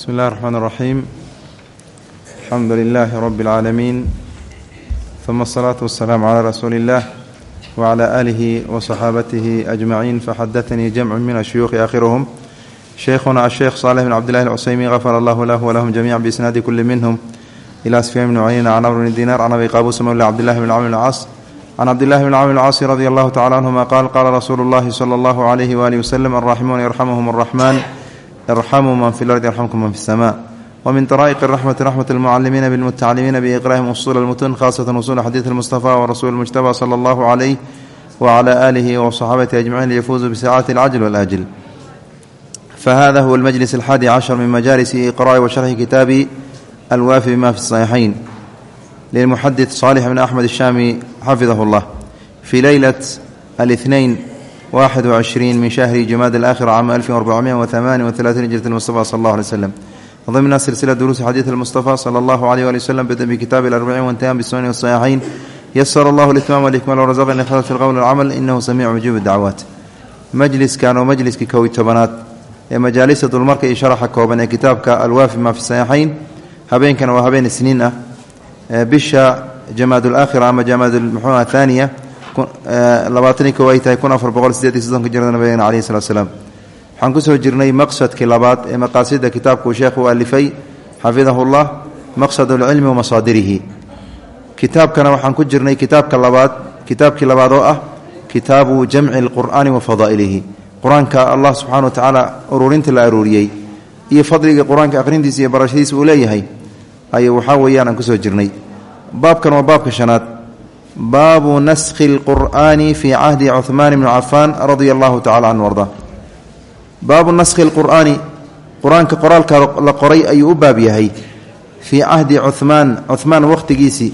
بسم الله الرحمن الرحيم الحمد لله رب العالمين ثم الصلاة والسلام على رسول الله وعلى آله وصحابته أجمعين فحدثني جمع من الشيوخ آخرهم شيخنا الشيخ صالح بن عبد الله العسيمي غفر الله له ولهم جميعا بإسناد كل منهم إلى سفيان بن عيينة عن عمرو بن دينار عن أبي قابوس مولى عبد الله بن عمرو العاص عن عبد الله بن عمر العاص رضي الله تعالى عنهما قال قال رسول الله صلى الله عليه وآله وسلم الراحمون يرحمهم الرحمن irxamuu man fi lardi yarxamkum man fi الsma wmin طraa'iq raxmati raxmat اlmucalimiina bاlmutacalimiina biiqraahim usul اlmutun khasatan usul xadiid اlmustafa wrasuul mujtaba slى اllahu عalayh wعlى alihi wصaxaabatihi ajmaciin liyafuuzuu bisaacati اlcajl wاlaajl fahada huwa اlmajlis اlxaadi cashar min majalisi iqra'i washarxi kitaabi alwaafi bima fi الصaxiixayn lilmuxadid صaalix bn axmed الshami xafidah اllah fi leylat اlاثnain واxد وعشhرين min شhهر جماad الآkhر cام ألف وأربعمائة وثمانية وثلاثين جرة المصطفى صلى الله عليه وسلم ضمن سلسلة دروس xadيث المصطفى صلى الله عليه وآله وسلم بدأ بkتاب الأربعين وانتهى بالسنن والصحيحين يسر الله الإتمام والإكمال ورزقنا إخلاص في الqول والcمل إنه سميع مجيب الدعوات majliskan oo majliskii kow iyo tobanaad ee majaalisa dulmarka iyo sharaxa kooban ee kitaabka alwaafi ma fi saxiixayn habeenkan waa habeen isniin ah bisha jamaad Eh, labaatani ko kun afar boqol sideed iyo soddonka jirada nabigeena caleyhi waxaan ku soo jirnay maqsadkii labaad ee maqaasida kitaabka uu sheekhu u alifay xafidahullah maqsad alcilmi wa kitaabkana waxaan ku jirnay kitaabka labaad kitaabkii labaad oo ah kitaabu jamci alqur'aani wafadaailihi qur'aanka allah subxana wa tacaala ururinta la aruuriyey iyo fadliga qur'aanka akhrintiisa iyo barashadiisa uu leeyahay ayuu waxaa weeyaan aan ku jirnay. Baabkan waa baabka shanaad baabu naskhi اlqur'ani fi cahdi cuhmaan bni cafaan radia allahu tacala canhu arda baabu naskhi lqur'aani qur'aanka qoraalka la qoray ayuu u baab yahay fii cahdi cuhmaan cuhmaan wakhtigiisii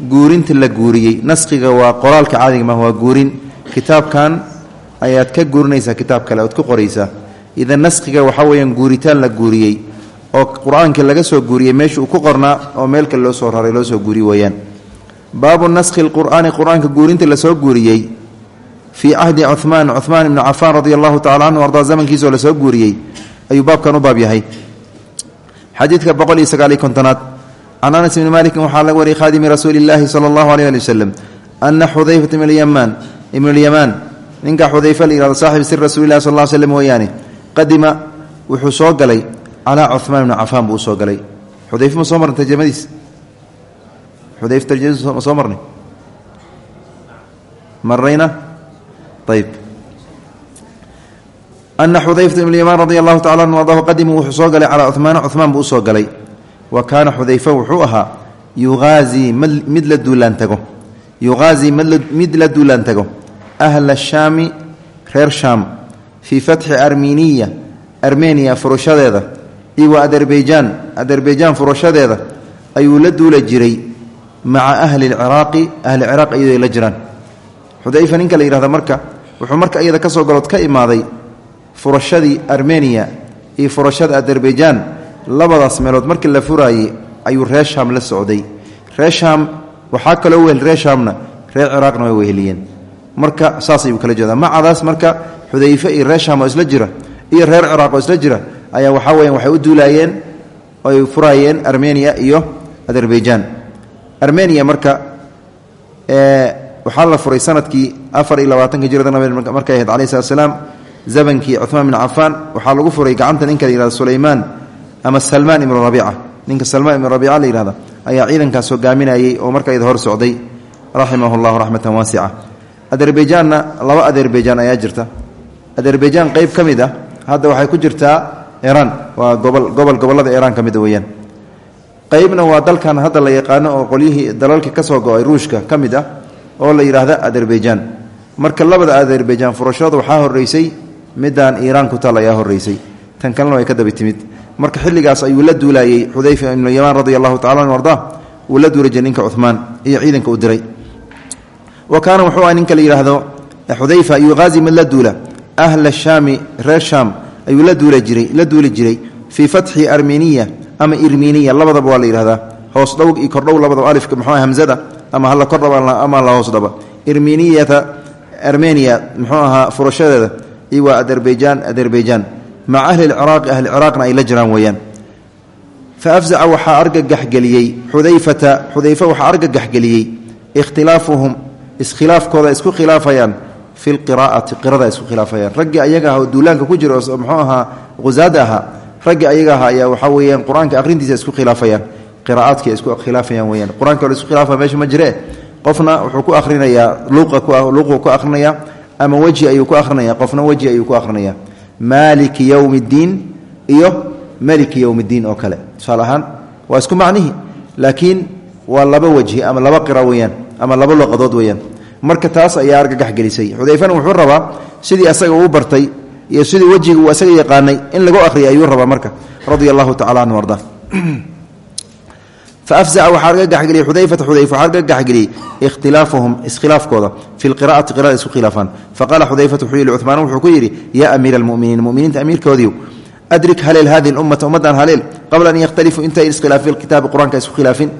guurinta la guuriyey. Naskhiga waa qoraalka caadiga mah waa guurin. Kitaabkan ayaad ka guurinaysaa kitaab kale ood ku qoraysaa. Idan naskhiga waxaa weyaan guuritaan la guuriyey oo qur'aanka laga soo guuriyey meesha uu ku qornaa oo meel loo soo raray loo soo guuriy weeyaan baabu naskhi lqur'aani qur'aanka guurinta la soo guuriyey fii cahdi cuhmaan cuhmaan ibni cafaan radi allahu tacala canhu ardaa zamankiisaoo la soo guuriyey ayuu baabkan u baab yahay. Xadiidka boqol iyo sagaaliyo kontonaad can anas ibni malikin waxaa laga wariyay khaadimi rasuuli illaahi sala allahu aleyh ali wasalam ana xudayfata ibnyamaan ibnulyamaan ninka xudayfa la yihahdo saaxib sir rasuuli lahi sal ll slm weeyaane qadima wuxuu soo galay calaa cuhmaan ibni cafaan buu u soo galay. Xudayfa xudayf tarjamadiis ma soo marnay? Marayna ayb ana xudayfata ibn yamaan radi allahu tacala anhu ardahu qadimuu wuxuu soo galay calaa cuhmaana cuhmaan buu u soo galay. Wa kaana xudayfa wuxuu ahaa yuaazii mid la duulaan tago. Yuqaazii mid la duulaan tago. Ahla shaami reer shaam. Fii fatxi armeniya armeniya furashadeeda iyo wa aderbeyjaan furashadeeda ayuu la duula jiray maca ahli lciraaqi ahli ciraaq iyadoo la jiraan. Xudayfa ninka la yihahda marka wuxuu marka iyada ka soo galood ka imaaday furashadii armeniya iyo furashada azerbaijan labadaas meelood markii la furaayey ayuu reer shaam la socday. Reer shaam waxaa kaloo wehel reer shaamna reer ciraaqna way weheliyeen. Marka saas ayuu kala jeedaa. Macadaas marka xudayfe iyo reer shaam oo isla jira iyo reer ciraaq oo isla jira ayaa waxaa weyan waxay armeniya iyo azerbaijan armeniya marka waxaa la furay sannadkii afar iyo labaatanka jirada nabig markay ahayd calayi slat slaam cuhmaan bin cafaan waxaa lagu furay gacanta ninka la sulaymaan ama salmaan ibnu rabiica. Ninka salmaan ibnu rabiica la yihahda ayaa ciidankaas hogaaminayey oo marka iyada hor socday raximah llahu raxmatan waasica. Laba azerbaijan ayaa jirta. Azerbaijan qeyb ka ah hadda waxay ku jirtaa iran. Waa gobol gobol gobollada iran ka mid weyaan qeybna waa dalkan hadda la yaqaano oo qolyihii dalalka ka soo go'ay ruushka ka mid ah oo la yidhaahda azerbaijan. Marka labada azerbaijan furashooda waxaa horeysay midaan iiraan ku taal ayaa horeysay tan kalena way ka timid. Marka xilligaas ayuu la duulayey xudayfa ibnu yamaan radi allahu tacala anu arda uu la iyo ciidanka u diray. Wa wuxuu ah ninka la yidhaahdo xudayfa yuqaazi mid la duula. Ahla shaami reer shaam ayuu la duula la duuli jiray fii fatxi armeniya ama irminiya labadaba waa la yidhahdaa. Hoos dhow iyo kordhow labadaba alifka muxuu hamzada ama hala kordhaba ama la hoos dhaba. Irminiyata armeniya muxuu ahaa furashadeeda iyo waa azerbaijan azerbaijan. Maca ahli lciraaqi ahli ciraaqna ay la jiraan weeyaan. Faafzaca waxaa argagaxgeliyey xudayfata xudayfa waxaa argagaxgeliyey ikhtilaafuhum iskhilaafkooda isku khilaafayaan. Fi lqiraa'ati qirada isku khilaafayaan. Raggii ayaga ah oo ku jira oo ahaa qusaada ahaa raggii ayaga aha ayaa waxaa weeyaan qur'aanka isku khilaafayaan qiraa'aadka isku khilaafayaan weyaan qur'aanka isku khilaafa meesha ma jiree? Qofna wuxuu ku akhrinayaa luuqu ku akhrinayaa ama weji ayuu ku akhrinaya qofna weji ayuu ku akhrinayaa. Maaliki yowmi iyo maliki yowm oo kale. Tusaale waa isku macnihi laakiin waa laba ama laba qira weyaan ama laba luqadood weyaan marka taas ayaa argagax gelisay. Xudayfana wuxuu rabaa sidii asaga uu bartay iyo sidii wejiga uu yaqaanay in lagu akhriya ayuu rabaa marka radia allahu tacala canhu arda faafzaca waxaa argagaxgeliyey xudayfata xudayfa waxaa argagaxgeliyey ikhtilaafahum iskhilaafkooda fi lqira'ati qirada isku khilaafaan faqaala xudayfatu wuxuu yihi cumaan wuxuu ku yidhi yaa amiira almuminiin muminiinta amiirkoodiiw adrik haleel hadihi ummata ummaddan haleel qabla an yakhtalifuu intay iskhilaafin kitaabi qur'aanka isku khilaafin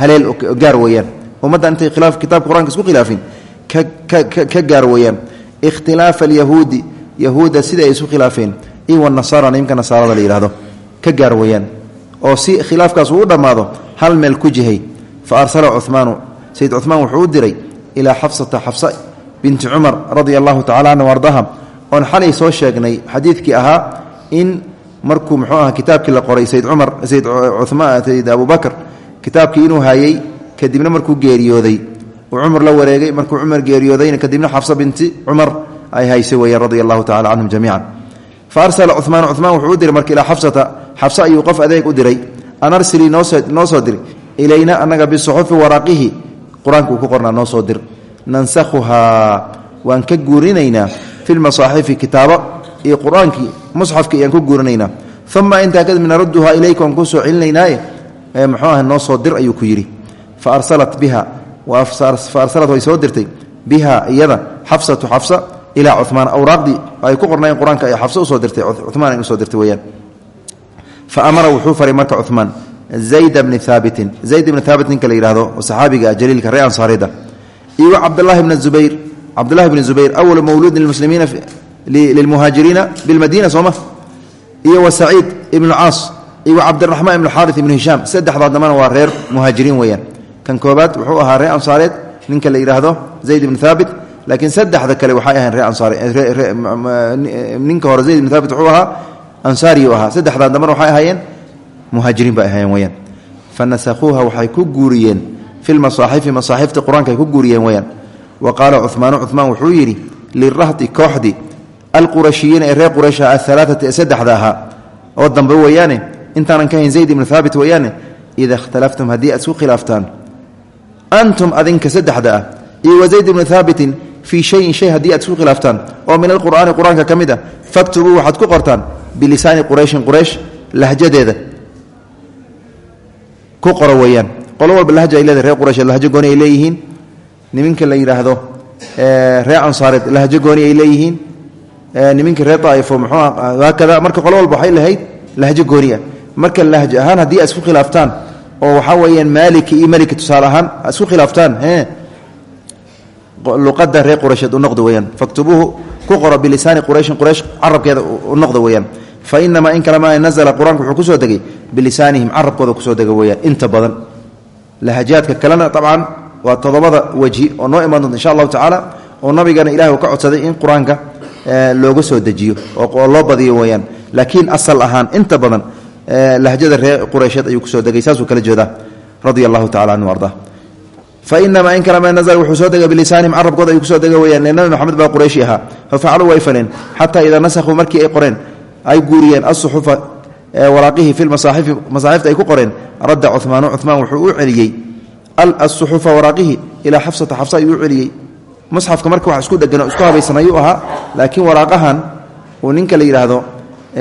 haleel gaar weeyaan ummaddan intay kitaabka qur'aanka isku khilaafin ka gaar weeyaan ikhtilaafa alyahuudi yahuudda sida ay isu khilaafeen. Iyo wanasaara nimanka nasaarada la yihahdo ka gaar weeyaan. Oo si khilaafkaas uu u dhammaado hal meel ku jihay. Fa arsala cumaanu sayid cumaan wuxuu u diray ilaa xafsata xafsa binti cumar radia allahu tacala canhu ardaha oon xalay soo sheegnay xadiidkii ahaa in markuu muxuu aha kitaabkii la qoray sayd cumar sayd cumaan sayd abubakr kitaabkii inuu hayey kadibna markuu geeriyooday. Uu cumar la wareegay markuu cumar geeriyoodayna kadibna xafsa binti cumar ay haysay weeyaan radia allahu tacala canhum jamiican. Fa arsala cumaan cumaan wuxuu u diray marka ilaa xafsata xabse ayuu qof adeeg u diray an arsilii noo soo ilayna anaga bisuxufi waraaqihi qur'aanka ku qornaa noo soo dir nansakhuhaa ka guurinaynaa fi lmasaaxifi kitaabo iyo qur'aankii musxafka ku guurinaynaa. Uma intaa kadib narudduhaa ilayka waan kuu soo celinaynaye. Muxuu ah noo ku yidhi. Fa arsalat biha fa arsalat way soo dirtay. Biha iyada xafsatu xafsa ilaa cumaan awraaqdii ay ku qornaayeen qur'aanka ay xafse u soo dirtay cumaan ay u soo dirtay weyaan faamara wuxuu faray marka cumaan zayd bni zayd ibni haabit ninka la yihahdo saxaabiga jaliilka ree ansaarida. Iyo cabdlahi bn zubayr. Cabdulahi bni zubayr awalu mawluudin lmuslimiina lilmuhaajiriina bilmadiina sooma iyo wa saciid ibnu caas iyo cabdiraxmaan ibnu xaari ibnu hishaam. Saddexdaa dambana waa reer muhaajiriin weeyaan. Kan koobaad wuxuu ahaa reer ansaareed ninka la zayd ibni haabit laakiin saddexda kale waxay ahayn reer ansaarninka hore zayd ibni haabit wuxuu ahaa ansaariyu ahaa. Saddexdaa dambana waxay ahaayeen muhaajiriin bay ahaayeen weyaan fa nasakhuuha waxay ku guuriyeen fi lmasaaxifi masaaxifta qur'aanka ay ku guuriyeen weyaan wa qaala cumaanu cumaan wuxuu yidhi lirahti kooxdii alqurashiyiina ee reer quraysha ahalaaati ee saddexda ahaa. Oo dambe weeyaane intaanan ka hayn zayd ibnu haabit weeyaane ida ikhtalaftum haddii aad isku khilaaftaan antum adinka saddexda ah iyo wa zayd ibnu haabitin fii shayin shay haddii aad isku khilaaftaan oo min alqur'aani qur'aanka ka mid ah faktubuu waxaad ku qortaan bilisaani qurayshin quraysh lahjadeeda. Ku qoro weeyaan. Qolo walba lahja ay leedahay reer quraysh lahjo gooni ay leeyihiin. Niminka la yidhaahdo reer ansaareed lahjo gooni ay leeyihiin. Niminka reer daa'ifo muxuu haakada marka qolo walba waxay lahayd lahjo gooni ah. Marka lahjo ahaan haddii luqada reer quraysheed u noqda weyaan faktubuuhu ku qoro bilisaani qurayshin quraysh carabkeeda u noqda fa inamaa in kalema nazla qur'aanku wuxuu ku soo degay bilisaanihim carabkooda ku soo dega weyaan inta badan lahajaadka kalena dabcan waa todobada wejhi oo noo imaan insha allahu tacaala oo nabigana ilahi ka codsaday in qur'aanka looga soo dejiyo oo loo badiyo weyaan laakiin asal ahaan inta badan lahjada reer quraysheed ayuu ku soo degay. Saasuu kala jeedaa. Radia allahu anhu arda fainamaa in kalema nazla wuxuu soo degay bilisaanihim carabkooda ayuu ku soo dega weyaan nabi maxamed baa qurayshi ahaa. Fafacaluu way faleen xataa idaa nasakhuu markii ay qoreen ay guuriyeen asuxufa waraaqihi fi masaaxifi masaaxifta ay ku qoreen radda cumaanu cumaan wuxuu u celiyey asuxufa waraaqihi ilaa xafsata. Xafsa ayuu u celiyey. Musxafka marka wax isku dhegan oo isku habaysan ayuu ahaa. Laakiin waraaqahan uu ninka la yidhaahdo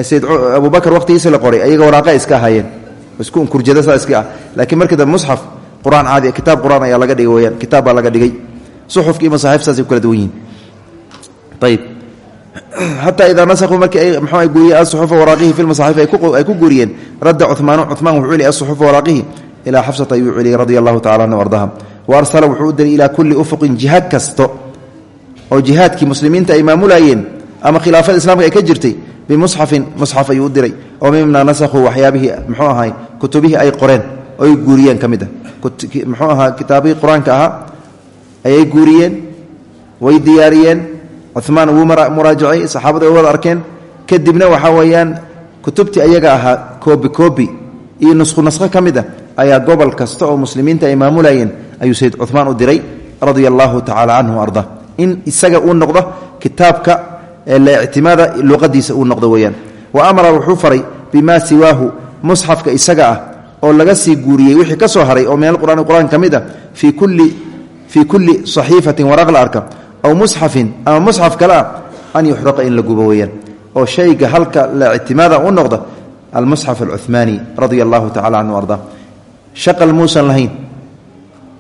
sayd abubakar waqtigiisa la qur'aan caadi kitaab qur'aan laga dhigay weyaan kitaab laga dhigay. Suxufki iyo masaaxif saasay ku kala duwan yihiin ayib xataa idaa nasakuu markii ay mxuu ay guuriyeen asuxufa waraaqihi fi ay ku guuriyeen radda cumaanu cumaan wuxuu celiy asuxufa waraaqihi ilaa xafsata ayuu celiyey radia allahu tacala anhu ardaha. Wa arsala wuxuu u diray ilaa kulli ufuqin jiha kasto oo jihaadkii muslimiinta ay maamulayeen ama khilaafada islaamka ay ka jirtay bimusxafin musxaf ayuu u oo mima nasakhuu waxyaabihii muxuu ahay ay qoreen oy guuriyeen ka mid a muxuu ahaa kitaabihii qur'aanka ayay guuriyeen way diyaariyeen. Cumaan wuu muraajacay saxaabada wada arkeen. Kadibna waxaa weeyaan kutubtii ayaga ahaa koobi koobi iyo nusku naskho ka mid a ayaa gobol kasta oo muslimiinta ay maamulayeen ayuu sayid cumaan u diray radia allahu tacala canhu arda. In isaga uu noqdo kitaabka ictimaada luqadiisa uu noqdo weyaan wa amara wuxuu faray bimaa siwaahu musxafka isaga ah oo laga sii guuriyey wixii ka soo haray oo min alqur'ani qur'aan ka mid ah fii kulli saxiifatin waraq la arka aw musxafin ama musxaf kale ah an yuxraqa in la gubo weyaan oo shayga halka la ictimaada u noqda almusxaf alcumaani radia allahu tacala canhu arda. Shaqal muusan lahayn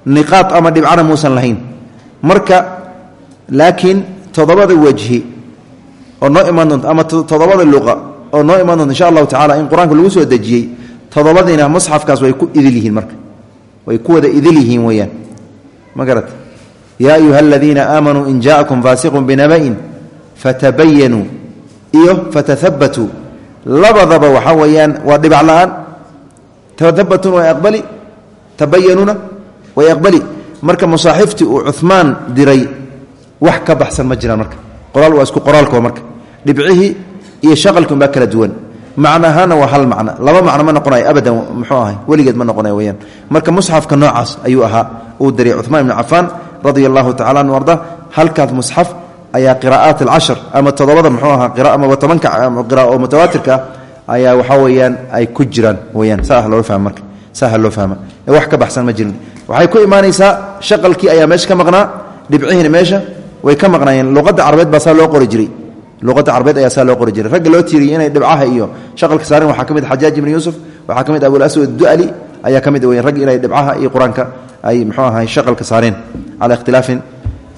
niqaad ama dhibcana muusan lahayn. Marka laakiin toddobada wejhi oo noo imaan ama toddobada luqa oo noo imaan insha allahu tacala in qur'aanka lagu soo dejiyey toddobadiina musxafkaas way ku idil yihiin marka. Way ku wada idil yihiin weeyaan. Ma ayuha aladiina aamanuu in jaakum faasiqun binaba'in fatabayanuu iyo fatahabatuu labadaba waxaa weeyaan waa dhibac la'aan. Tahabatun aqbali tabayanuuna way aqbali. Marka masaaxiftii uu diray wax ka baxsan marka. Qoraal waa isku qoraalko marka. Dhibcihii iyo shaqalki unbaa kala duwan macnahaana waa hal macno laba macno ma noqonayo abadan muxuu ahay? Weligeed ma noqonayo weyaan marka musxafka noocaas ayuu ahaa uu diray cumaan ibnu cafaan radia allahu tacala anhu arda halkaas musxaf ayaa qiraa'aat alcashar ama toddobada muxuu ahaa amaba tobanka qira'a oo mutawaatirka ah ayaa waxaa weeyaan ay ku jiraan weyaan saa loola fahma marka saa loo fahma wax ka baxsan ma jirin. Waxay ku imaanaysaa shaqalkii ayaa meesha ka maqnaa dhibcihiina meesha way ka maqnaayeen. Luqadda carbeed baa saa loo qori jiray luqadda carbeed ayaa saa loo qori jiray. Ragga loo tiiriyey inay dhibcaha iyo shaqalka saareen waxaa ka mid xajaaj ibni yuusuf waxaa ka mid abulaswad du'ali ayaa ka mid weyan ragg inay dhibcaha iyo qur'aanka ay muxuu ahay shaqalka saareen. Cala ikhtilaafin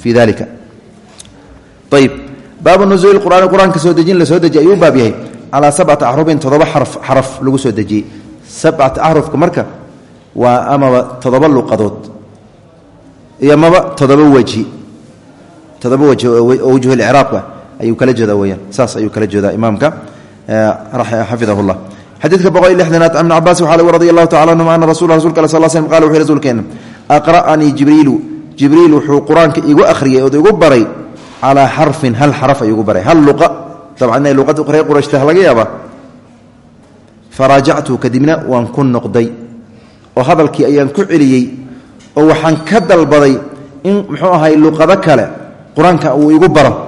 fii dalika ayib baabu nuzuuli qur'aani qur'aanka soo dejin la soo dejiy ayuu baab yahay. Calaa sabcati axrufin toddoba xaraf lagu soo dejiyey sabcata axrufka marka waa amaba toddoba luqadood. Iyo amaba toddoba wejhi toddoba wejhi oo wejhulicraabka ayuu kala jeedaa weyaan saas ayuu kala jeedaa imaamka xafidahu llah xadiidka boqol iyo lixdanaad ibn cabaas waxaa lagu radi allahu tacala anhuma rasul rasulka al sal slm qala wuxu rasuulkeena aqra'anii jibriilu. Igu akhriyey ood igu baray calaa xarfin hal xaraf ayuu igu baray. Hal luqa. Dabcan inay luqada reer qurayshta laga yaabaa faraajactu kadibna waan ku noqday oo hadalkii ayaan ku celiyey oo waxaan ka dalbaday in muxuu ahay luqado kale qur'aanka uu igu baro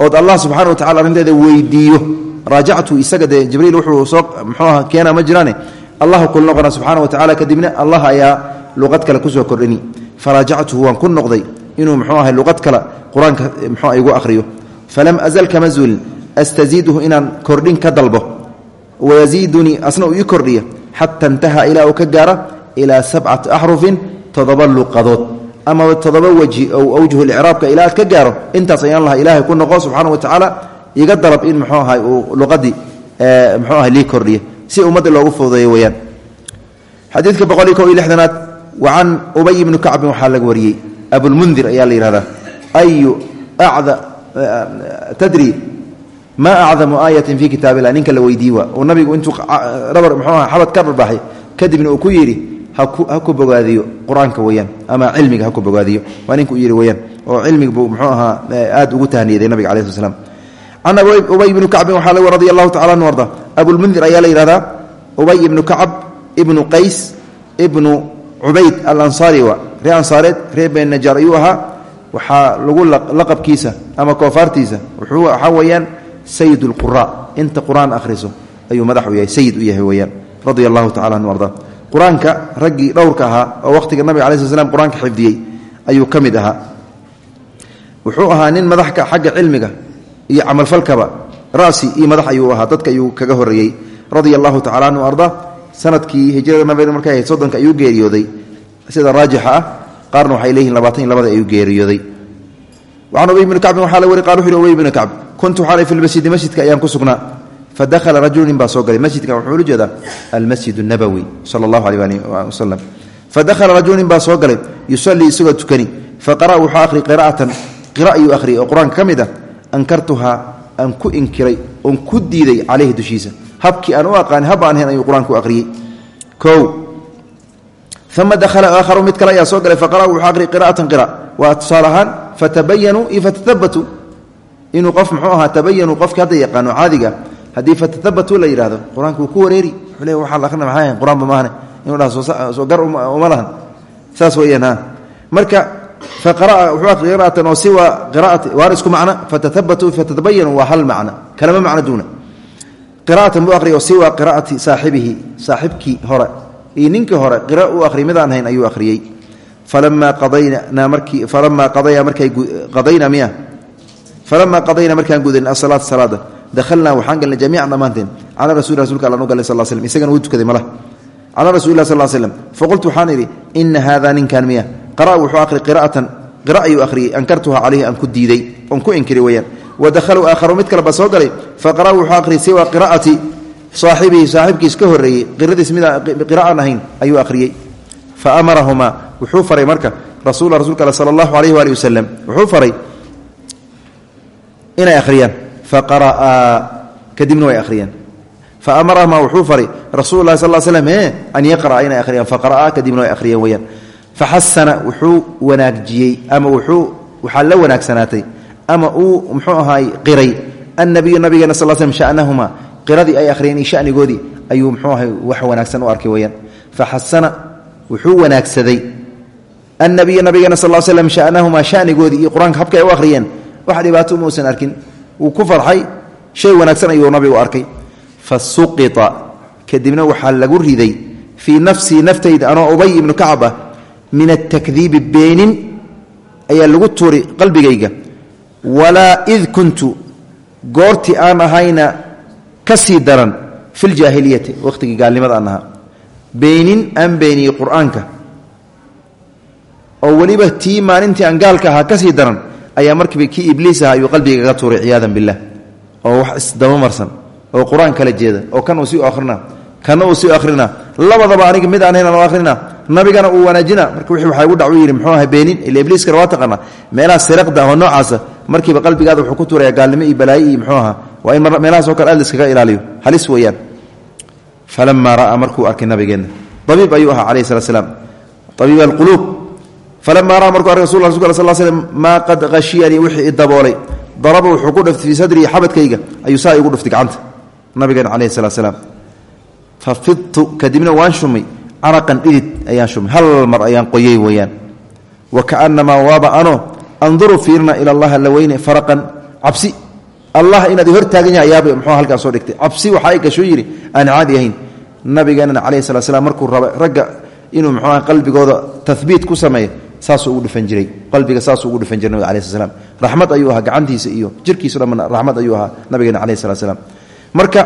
ood allah subxana wa tacala arrinteeda weydiiyo. Raajactu isaga dee jibriil wuxuu soo muxuu aha keena ma jiraane? Allah kul noqona subxana wa tacala kadibna allah ayaa luqad kale ku soo kordhini. Faraajactuhu waan ku noqday inuu muxuu ahay luqad kale qur'aanka muxuu igu akhriyo. Falam azal kama zuulin astaziiduhu inaan kordhin ka dalbo. Wayaziidunii asna uu ii kordhiya. Xata intaha ilaa uu ka gaara ilaa sabcati axrufin toddoba luqadood ama toddoba wejhi o awjuhu licraabka ilaa aad ka gaaro intaas ayaan laha ilaahay ku noqo subxaana wa tacaala iga dalab in muxuu ahay uu luqadii muxuu ahay lii kordhiya si ummadda loogu fududeeyo weyaan xadiidka boqol iyo kow iyo lixdanaad wa can ubay ibni kacbin waxaa laga wariyey. Abulmundir ayaa la yihahdaa ayu acda tadri ma acdamu aayatin fi kitaab illah ninka la weydiiy waa nabigu intuu rabar muxuu aha xabad ka dharbaaxay kadibna uu ku yidhi ha ku bogaadiyo qur'aanka weyaan ama cilmiga ha ku bogaadiyo. Waa ninka u yidhi oo cilmiga buu muxuu ahaa aad ugu tahniyaday nabiga cala sl slam ubay ibnu kacbin waxaa lagu radi allahu tacala anu arda abulmundir ayaa la yihahdaa ubay ibnu kacab ibnu qays ibnu cubayd alansaari wa ree ansaareed ree been najaar ayuu ahaa. Lagu laqabkiisa ama koofaartiisa wuxuu waxaa weeyaan sayid inta qur'aan akhriso ayuu madax u yahay sayid u yahay weyaan radia qur'aanka raggii dhowrka ahaa oo wakhtiga nabiga alai sl qur'aanka xifdiyey ayuu ka mid ahaa. Wuxuu ahaa nin madaxka xagga cilmiga iyo camalfalkaba rasi iyo madax ayuu ahaa dadka ayuu kaga horeeyey radia allahu tacala anhu arda sannadkii hijrada nabiga markay ahayd soddonka ayuu geeriyooday. Sida raajixa ah qaarna waxay labada ayuu geeriyooday. Wacan ubay bni kacbin la wari qal wuxu uhi ubay kacb kuntu xaalay fi lmasjidi masjidka ayaan ku sugnaa fadakhala rajulu nin baa soo galay masjidka wuxuu ula jeedaa almasjid nabowi sala allahu aleh ali wasalam fadakhala rajulu nin baa soo galay yusallii isagoo tukani faqara wuxuu akhri qiraa'atan qira ayuu akhriyay oo qur'aanka ka mid ah ankartuhaa aan ku inkiray oon ku diiday caleyhi dushiisa habkii aan u aqaani hab aan ahayn ayuu qur'aanku akhriyey o uma dahala aakharu mid kale ayaa soo galay faqara wuxuu aqri qira'atan haddii fatatabatuu la yidhahdo qur'aanka ku wareeri. Wuxuu le la akrina maxay ahayn qur'aanba maahane inuu dhaha gar uma saas weeyaan ha marka faqara'a wuxuu aqri qira'atan oo siwa qira'ati waan isku macno fatatabatuu fatatabayanuu waa hal macno kalama macno duuna. Qira'atan buu aqri oo siwa qira'ati saaxibihi. Saaxibkii hore iyo ninkii hore qira u ahri midaan hayn ayuu akhriyey falamaa qadaynaa markii falamaa qadaya markay qadayna miya? Falamaa qadayna markaan gudanin asalaata salaada dakhalnaa waxaan galnay jamiican dhammaanteen calaa rasuli rasulka allan u galnay sal slm isagana wuu tukaday malah calaa rasuli lah sal slm faqultu waxaan idhi ina haada ninkan miya qara'a wuxuu akhri qira'atan qira ayuu akhriyey ankartuha calayhi aan ku diiday. Oon ku inkiri weyaan wa dakhaluu aakharu mid kale ba soo galay faqara wuxuu akhriyey siwa qira'ati saaxibihi saaxibkiis ka horreeyey qiradiis mid qira aan ahayn ayuu akhriyey fa amarahumaa wuxuu faray marka rasul rasulka al sala allahu alayh waali wasalam wuxuu faray inay akhriyaan. faqara'aa kadibna way akhriyaan. Fa amarahumaa wuxuu faray rasul lahi sal slm an yaqra'a inay akhriyaan. Faqara'aa kadibna way akhriyeen weyaan faxasana wuxuu wanaajiyey ama wuxuu waxaa la wanaagsanaatay ama uu muxuu ahaay qiray annabiyu nabigeena sal slm sha'nahuma qiradii ay akhriyeen iyo shanigoodii ayuu mxuu ahay wax wanaagsan u arkay weyaan faxasana wuxuu wanaagsaday annabiya nabigeena sal slm shanahumaa shanigoodii iyo qur'aanka habka ay u akhriyeen. Wax dhibaato muusan arkin wuu ku farxay shay wanaagsan ayuu nabigu arkay. Fa suqita kadibna waxaa lagu riday fii nafsii naftayda anoo ubay ibnu kacab ah min atakdiibi beenin ayaa lagu tuuri qalbigayga. Walaa id kuntu goortii aan ahayna ka sii daran fi ljaahiliyati wakhtigii gaalnimada aan ahaa. Beenin aan beeniyey qur'aanka. Oo weliba tii maalintii aan gaalka ahaa ka sii daran ayaa markiiba kii ibliis aha ayuu qalbiga kaga tuuray ciyaadan billah oo wax isdabamarsan oo qur'aan kala jeeda oo kan uu sii akhrina kana uu sii akhrina labadaba aniga mid aan akhrina nabigana uu wanaajina marka wixii waxaa igu dhacu yidhi muxuu ahay beenin? Ila ibliiskana waa taqaana meelaha siraqda oo noocaasa markiiba qalbigaada wuxuu ku tuuraya gaalnimo iyo balaayo muxuu ahaa waa in meelahaasoo kale aad liskaga ilaaliyo. Halis weeyaan. Falamaa ra'aa markuu arkay nabigeenna abiib ayuu ahaa slam abiib alquluub falamaa ra'aa markuu arkay rasul rasulka sal slm qad hashiyanii wixii i daboolay wuxuu ku dhuftay fii xabadkayga ayuu saa igu dhuftay gacanta nabigeena calayhi fidtu kadibna waan shumay caraqan dhidid ayaan shumay hal mar ayaan qoyey weeyaan wa kaanamaa waaba ano anduru fiirna ila allahi alla faraqan cabsi allah inaad hor taagan yahay muxuu halkaa soo dhigtay cabsi waxa ay gashuu yidhi aan caadi ahayn nabigeenana calayhi salat slam markuu raba inuu muxuu qalbigooda tahbiit ku sameeyo saasuu ugu dhufan jiray. Qalbiga saasuu ugu dhufan jiray nabiga slam raxmad ayuu ahaa gacantiisa iyo jirkiisu raxmad ayuu ahaa nabigeena slam marka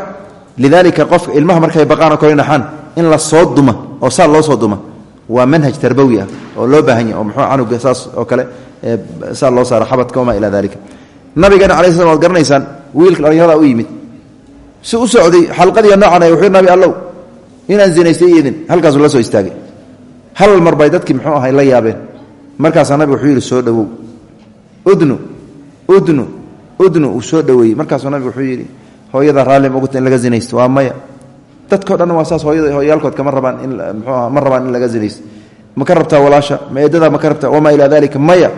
lidaalika qofka ilmaha markay baqaan oo kale naxaan in la soo duma oo saa loo soo duma waa manhaj tarbawi ah oo loo baahan yahy oo muxuu canuga saas oo kale saa loo saaro xabadka wamaa ilaa dalika nabigeena ala sl waad garanaysaan wiilka dhallinyarada u yimid. Si u socday xalqadiiyo noocan wuxuu nabi allow inaan zinaystay idin halkaasuu la soo istaagay. Hal mar bay dadkii muxuu ahay la yaabeen markaasaa nabiga wuxuu yidhi soo dhowow. Udnu udnu udnu uu soo dhoweeyey. Markaasuu nabiga wuxuu yidhi hooyada raalli maogta in laga zinaysto waa maya. Dadkao dhan waa saas hooyada hooyaalkood kama rabaan in ma rabaan in laga zinaysto. Ma ka walaasha? Ma eedadaa ma ka rabtaa? Wamaa dalika maya.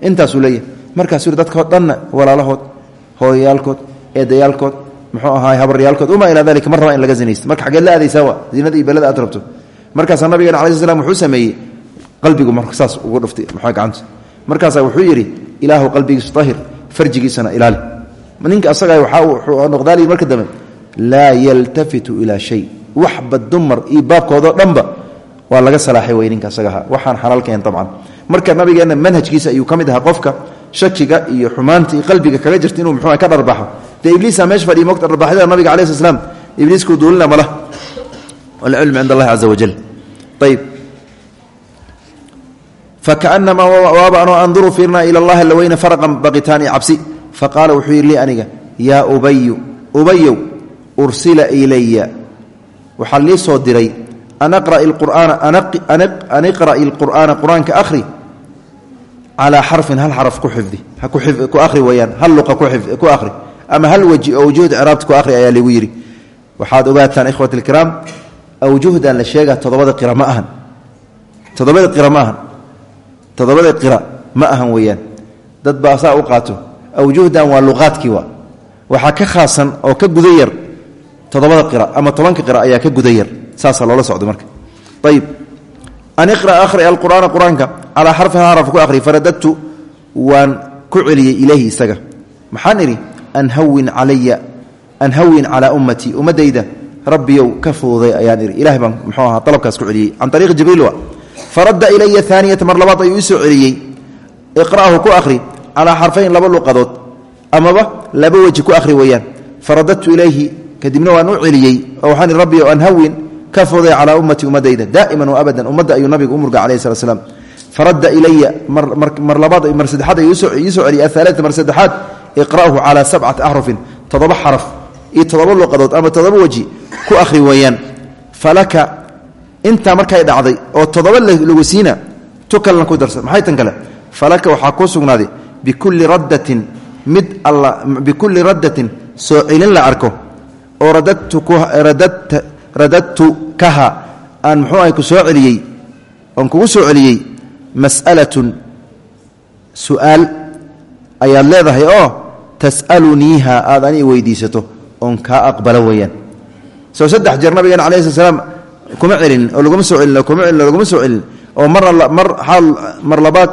Intaasuu leeyahay. Markaasuu yidhi dadkao dhanna walaalahood hooyayaalkood eedayaalkood muxuu ahaay habaryaalkood wamaa ilaa dalika ma rabaan in laga zinaysto. Marka xageed la aadaysaa wa zinada iyo belada aad rabto. Markaasaa nabigeena wuxuu sameeyey qalbigu marka saas ugu dhuftay muxua gacanta? Markaasaa wuxuu yidhi ilaahu qalbigiisu ahir farjigiisana ilaali. Ninka asaga waxaa noqdaali marka dambe laa yaltafitu ilaa shay. Waxba dumar iyo baabkoodao dhanba waa laga salaaxay wey ninka asagaha waxaan xalaalkaen abcan marka nabigeenna manhajkiisa ayuu ka mid ahaa qofka shakiga iyo xumaanta iyo qalbiga kaga jirta inuu muxua ka dharbaxo. Dee ibliisa meesha fadhiy mogta dharbaxyada nabiga alai sl slam ibliiskuu duulina mala walcilmu cind allahi caza wajal ayb fakaanamaa waaba anoo anduru fiirna ila allahi alla weyne farqan baqitaan iyo cabsi faqaala wuxuu yidhi lii aniga yaa ubayu ubayow ursila ilaya waxaa lii soo diray an aqra'i lqur'aana qur'aanka akhri calaa xarfin hal xaraf ku xifdi ku ahri weyaan hal luqa ku ahri ama hal weji oo wujuhda ciraabta ku ahri ayaa ligu yidhi waxaad ogaataan ikhwat ilkiraam awjuhdan la sheega toddobada qira ma ahan toddobada qira ma ahan toddobada qira ma ahan weeyaan. Dad baa saa u qaato. Awjuhdan waa luqaadkii waa. Waxaa ka khaasan oo ka guda yar qira ama tobanka qira ayaa ka guda yar. Saasaa socdo marka. Ayib an iqra akhri alqur'aana qur'aanka calaa xarfin ku akhri faradadtu waan ku celiyey ilayhi isaga. Maxaan idhi an hawin calaya an hawin calaa ummatii ummadayda rabbiyow ka fududay ayaan idhi. Ilahay baan muxuu ahaa dalabkaas ku celiyey. Can ariiqi jibriil wa faradda ilaya aaniyata mar labaad ayuu isoo celiyey. Iqra'ahu ku akhri calaa xarfayn laba luqadood amaba laba weji ku akhri weeyaan. Faradadtu ilayhi kadibna waan u celiyey oo waxaan rabbiyow an hawin ka fududay calaa ummatii ummadayda daa'iman wa abadan ummadda ayuu nabigu u murga calayhi slat slam faradda ilaya mar labaad mar saddexaad ayuu iisoo celiyey athaalita mar saddexaad iqra'ahu calaa sabcati axrufin toddoba xaraf iyo toddoba luqadood ama toddoba weji ku intaa markay dhacday oo toddoba lagu siina tu kalena ku darsa maxay tan kale? Falaka waxaa kuu sugnaaday bikulli raddatin mid alla bikulli raddatin soo celin la arko oo radadtu kaha aan muxuu ahay ku soo celiyey oon kugu soo celiyey mas'alatun su'aal ayaad leedahay oo tas'aluniiha aad ani weydiisato oon kaa aqbalo weeyaan. Soo saddex jeer nabigeena calayi kuma celin oo laguma soo celin kuma celin laguma soo celin oo marna mar xaal mar labaad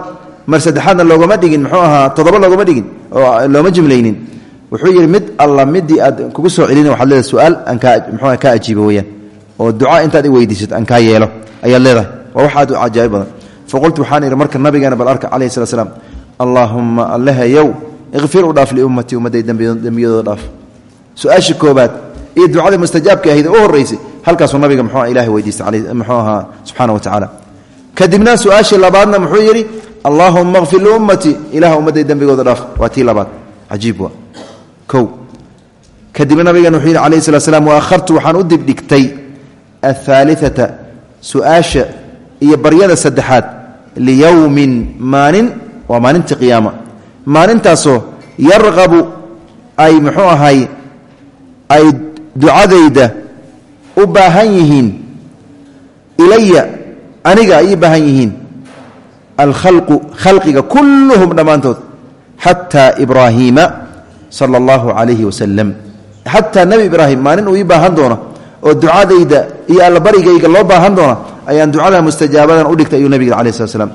mar saddexaadna loogama dhigin muxuu ahaa toddoba loogama dhigin oo looma jimlaynin. Wuxuu yidhi mid alla midii aad kugu soo celina waxaad leedahay su'aal aan kaa muxuu kaa ajiibo weeyaan oo ducaa intaad i weydiisato aan kaa yeelo ayaad leedahay. Waa aad u cajaa'ib badan. Faqultu waxaan idhi marka nabigeena bal arka calayhi slat slaam allaahumma allahayow ikfir u dhaaf liummatii ummadday dembiyadooda dhaaf. Su'aashii koobaad iyo ducadii mustajaabka ahayd u horeysay halkaasuu nabiga mxuu ilahay weydiistay mxuu ahaa subxana wa tacaala. Kadibna su'aashii labaadna muxuu yidhi allaahuma kfir liummatii ilaah ummadday dembigooda dhaaf. Waa labaad. Cajiib waa. Kow. Kadibna nabigeena wuxuu yidhi calayhi slat slam waakhartu waxaan u dibdhigtay ahaaliata su'aasha iyo baryada saddexaad liyowmin maalin waa maalintii qiyaama. Maalintaasoo yarqabu ay muxuu ahay ay ducadayda u baahan yihiin ilaya aniga ay baahan yihiin alkhalqu khalqiga kulluhum dhammaantood xataa ibraahiima sala allahu calayhi wasalam xataa nebi ibraahim maalin uu baahan doono oo ducadayda iyo allabarigayga loo baahan doona ayaan ducada mustajaabadan u dhigtay ayuu nabiga calayi slat slam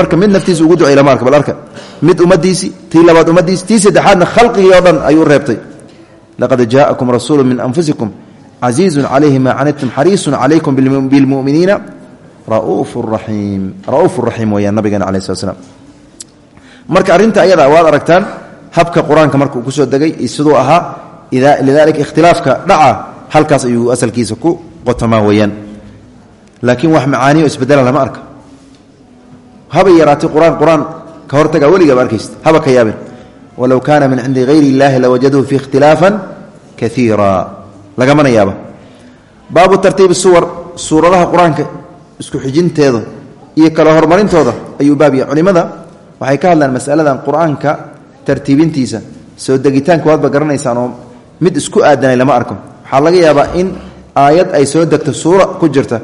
marka mid naftiisa ugu ducay lama bal arka. Mid ummadiisii tii labaad ummadiisi tii saddexaadna khalqigii oo dhan reebtay. Laqad jaa'akum rasuulu min anfusikum casiizun calayhi maa canidtum xariisun calaykum bilmuminiina rauufu raxiim weeyaan nabigeena calayi slat slam marka arrinta ayada waad aragtaan habka qur'aanka uu ku soo degay siduu ahaa lidalika ikhtilaafka dhaca halkaas ayuu asalkiisa ku qotamaa weeyaan laakiin wax macaaniyo isbedela lama arka haba yaraatay qur'aan ka hortaga weligaaba arkaysta haba ka yaabin walow kaana min cindi hayri illaahi lawajaduu fi ikhtilaafan kaiira lagamana yaaba baabu tartiibi suwar suuradaha qur'aanka isku xijinteeda iyo kala horumarintooda ayuu baab yahay culimmada waxay ka hadlaan masaladan qur'aanka tartiibintiisa. Soo degitaanka waadba garanaysaan oo mid isku aadanay lama arko. Waxaa laga yaabaa in aayad ay soo degto suura ku jirta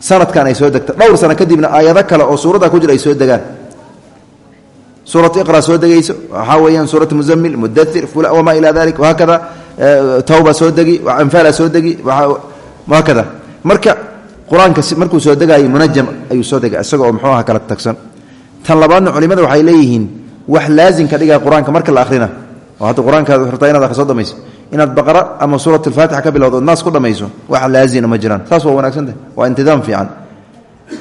sanadkan ay soo degto. Dhowr sano kadibna aayado kale oo suuradda ku jira soo degaan. Suuratu iqra soo degayso waxaa weeyaan suuratu muzamil mudair wamaa ilaa dalik wahaakada tawba soo degi anfaala soo degi wahaakada marka qur'aanka markuu soo degaayo munajam ayuu soo degay isaga oo aha kala tagsan. Tan labaadna culimada waxay leeyihiin wax laasimka dhigaa qur'aanka marka la akhrina. Oo hadda qur'aanka rabtaa inaad akhriso dhamayso. Inaad baqara ama suurat alfaatixa ka bilowdo ood naas ku dhammayso wax laazina ma jiraan. Saas waa wanaagsantahy waa intidaam fiican.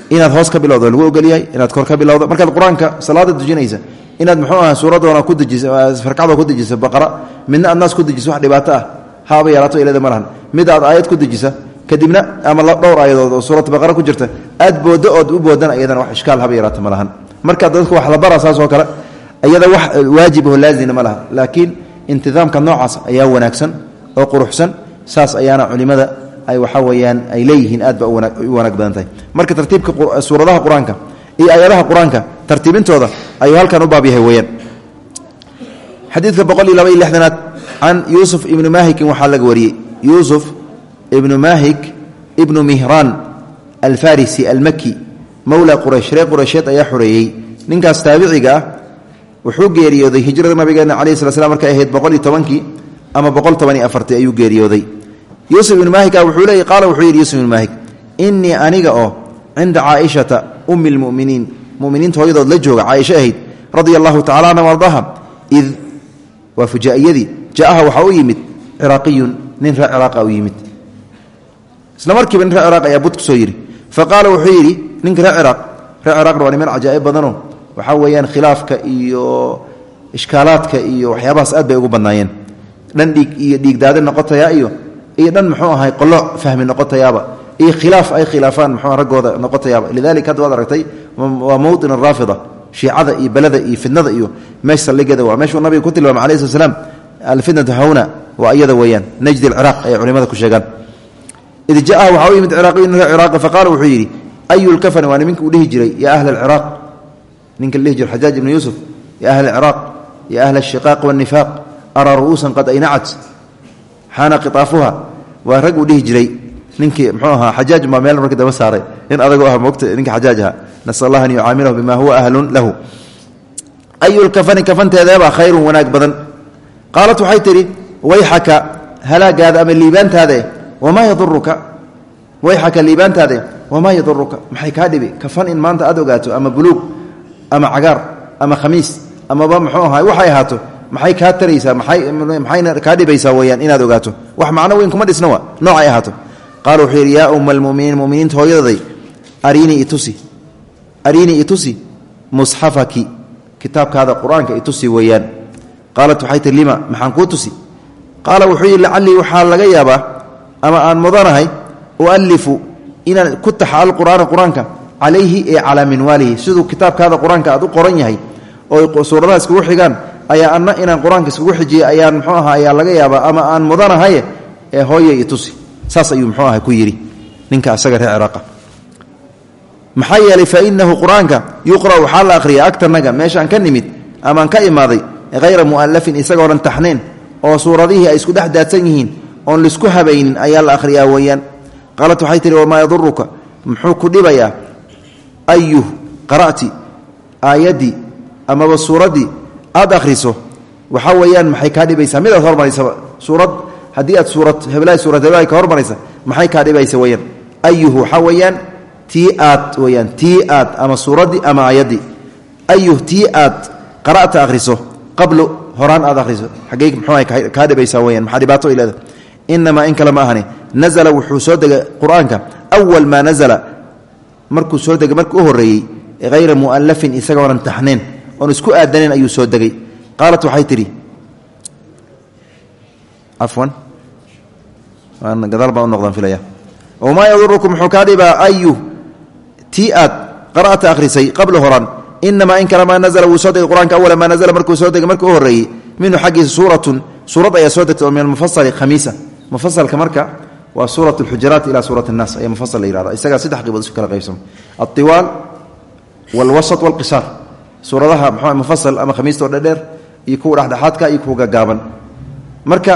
Inaad hoos ka bilowdo lagu ogolyahay inaad kor ka bilowdo. Markaad qur'aanka salaada dujinaysa inaad muxuu aha suuradoona ku dejiso farkacdoo ku dejiso baqara midna aad naas ku dejiso wax dhibaato ah haaba yaraato ilada ma mid aad aayad ku dejisa kadibna ama dhowr aayadood oo baqara ku jirta aad booddo ood u boodana iyadana wax ishkaal haba yaraato ma marka dadka wax la bara saas oo kale iyada wax waajib oo laazina ma laakiin intidaamka noocaas ayaa wanaagsan oo quruxsan saas ayaana culimada ay waxaa weyaan ay leeyihiin aad ba wanaag badan tahay. Marka tartiibka suuradaha qur'aanka iyo aayadaha qur'aanka tartiibintooda ayuu halkan u baab yahay weyaan xadiidka boqol iyo laba iyo lixdanaad can yuusuf ibni maahikin waxaa laga wariyey. Yuusuf ibnu maahik ibnu mihraan alfarisi almaki mowla quraysh reer quraysheed ayaa xoreeyey ninkaas taabiciga ah wuxuu geeriyooday hijrada nabigeena calayi sla slam markay ahayd boqol iyo tobankii ama boqol toban iyo ayuu geeriyooday. Yuusuf ibnu maahig wuxuu leey qaala wuxuu yidhi yusuf ibnu maahig innii aniga oo cinda caaishata ummi lmuminiin muminiinta hooyadood la jooga caaisho ahayd radia allahu tacala anha ardaha id waa fujaa'iyadii. Jaaha waxaa u yimid ciraaqiyun nin reer ciraaqa u yimid. Isla markiiba nin reer ciraaq ayaa bud ku soo yidhi fa qaala wuxuu yidhi ninka reer ciraaq reer ciraaqna waa niman cajaa'ib badanoo waxaa weeyaan khilaafka iyo ishkaalaadka iyo waxyaabahaas aad bay ugu badnaayeen. Dhan dhiig iyo dhiigdaade noqotayaa iyo iyo dhan muxuu ahay qolo fahmi noqotayaaba iyo khilaaf ay khilaafaan muxuu raggooda noqotayaaba lidalika hadda waad aragtay waa mowطin araafida shiicada iyo belada iyo fidnada iyo meesha saldhigeeda waa meeshuu nabiga ku tilmaamay alayh slat slam alfitnatu hawna waa iyada weeyaan najdi alciraaq ayay culimada ku sheegaan. Id jaaha waxaa u yimid ciraaqiyun reer ciraaqa faqaala wuxuu yidhi ayu lkafani waa niminka uu dhihi jiray ya ahla alciraaq ninka la dhihi jiro xajaaj ibnu yuusuf ya ahla alciraaq ya ahla ashiqaaq waاnifaaq araa ru'uusan qad aynacat xaana qitaafuha. Waa rag uu dhihi jiray ninkii mxuu ahaa xajaaj baa meel marka daba saaray. Nin adagoo ah mogta ninka xajaaj aha nasal an yucaamilahu bima huwa ahlun lahu. Ayu lkafani kafanteedeebaa khayrun wanaag badan. Qaalat waxay tidhi wayxaka halaagaada ama liibaantaade wamaa yaduruka wayxaka liibaantaade wamaa yaduruka maxay kaa dhibi? Kafan in maanta aad ama buluug ama cagaar ama khamiis amaba muxuu ahaa waxay ahaato maxay kaa taraysaa maxayna kaa dhibaysaa weyaan inaad ogaato? Wax macno weyn kuma dhisna noocay ahaato qaala wuxuu yidhi yaa umma almuminiin muminiinta hooyadaday arinii itusi arinii itusi musxafaki kitaabkaada qur'aanka itusi weeyaan. Qaalat waxay tihi lima? Maxaan kuu tusi? Qaala wuxuu yidhi lacallii waxaa laga yaabaa ama aan mudanahay ualifu inaan ku taxa alqur'aana qur'aanka calayhi ee calaa minwaalihi. Siduu kitaabkaada qur'aanka aad u qoran yahay oo suuradaha iskugu xigaan ayaa anna inaan qur'aanka iskugu xijiyey ayaan muxuu aha ayaa laga yaabaa ama aan mudanahaye ee hooye itusi saas ayuu muxuu aha ku yidhi ninka asaga reer ciraaqa maxaa yeelay fa inahu qur'aanka yuqra' waxaa la akhriya agtanaga meeshaan ka nimid amaan ka imaaday hayra mu'allafin isagoonan taxnayn oo suuradihii ay isku dhex daadsan yihiin oon la isku habaynin ayaa la akhriyaa weeyaan. Qaalat waxay tihi wamaa yaduruka muxuu ku dhibayaa ayuh qara'ti aayaddii amaba suuraddii aad akhriso waxaa weeyaan maxay kaa dhibaysaa? Midaad hormaraysaba suurad haddii aad suurad heblahay ka hormaraysa maxay kaa dhibaysa weyaan ayuhu waxaa weeyaan tii aad weyaan aad ama suuraddii ama aayaddii ayuh tii aad qara'ta akhriso qablu horaan aad akhriso. Xaggey muxuuha kaa dhibaysaa weyaan maxaa dhibaato ay leedahay? Inamaa in kale ma ahani. Nazala wuxuu soo degay qur'aanka. Awal maa nazala. Markuu soo degay markuu u horreeyey hayra mu'allafin isagoonan taxnayn oon isku aadaneyn ayuu soo degay. Qaalat waxay cafwan gadaal baan u noqdaan filaya. Wamaa yadurukum muxuu kaa dhibaa ayu tii aad qara'ta akhrisay qabla horan inamaa in kale maa nazla wuu soo degay qur'aanka awala maa nazla markuu soo degay markuu horreeyey minhu xaggiisa suuratun suurad ayaa soo degtay oo min almufasali khamiisa. Mufasalka marka waa suurat alxujaraat ila suurat annaas ayaa mufasal la yihahda isagaa saddex qaybood isu kala qaybsamo altiwaal walwasat walqisaar. Suuradaha mxu mufasal ama khamiista oo dhedheer iyo kuwa dhexdhexaadka iyo kuwa gagaaban marka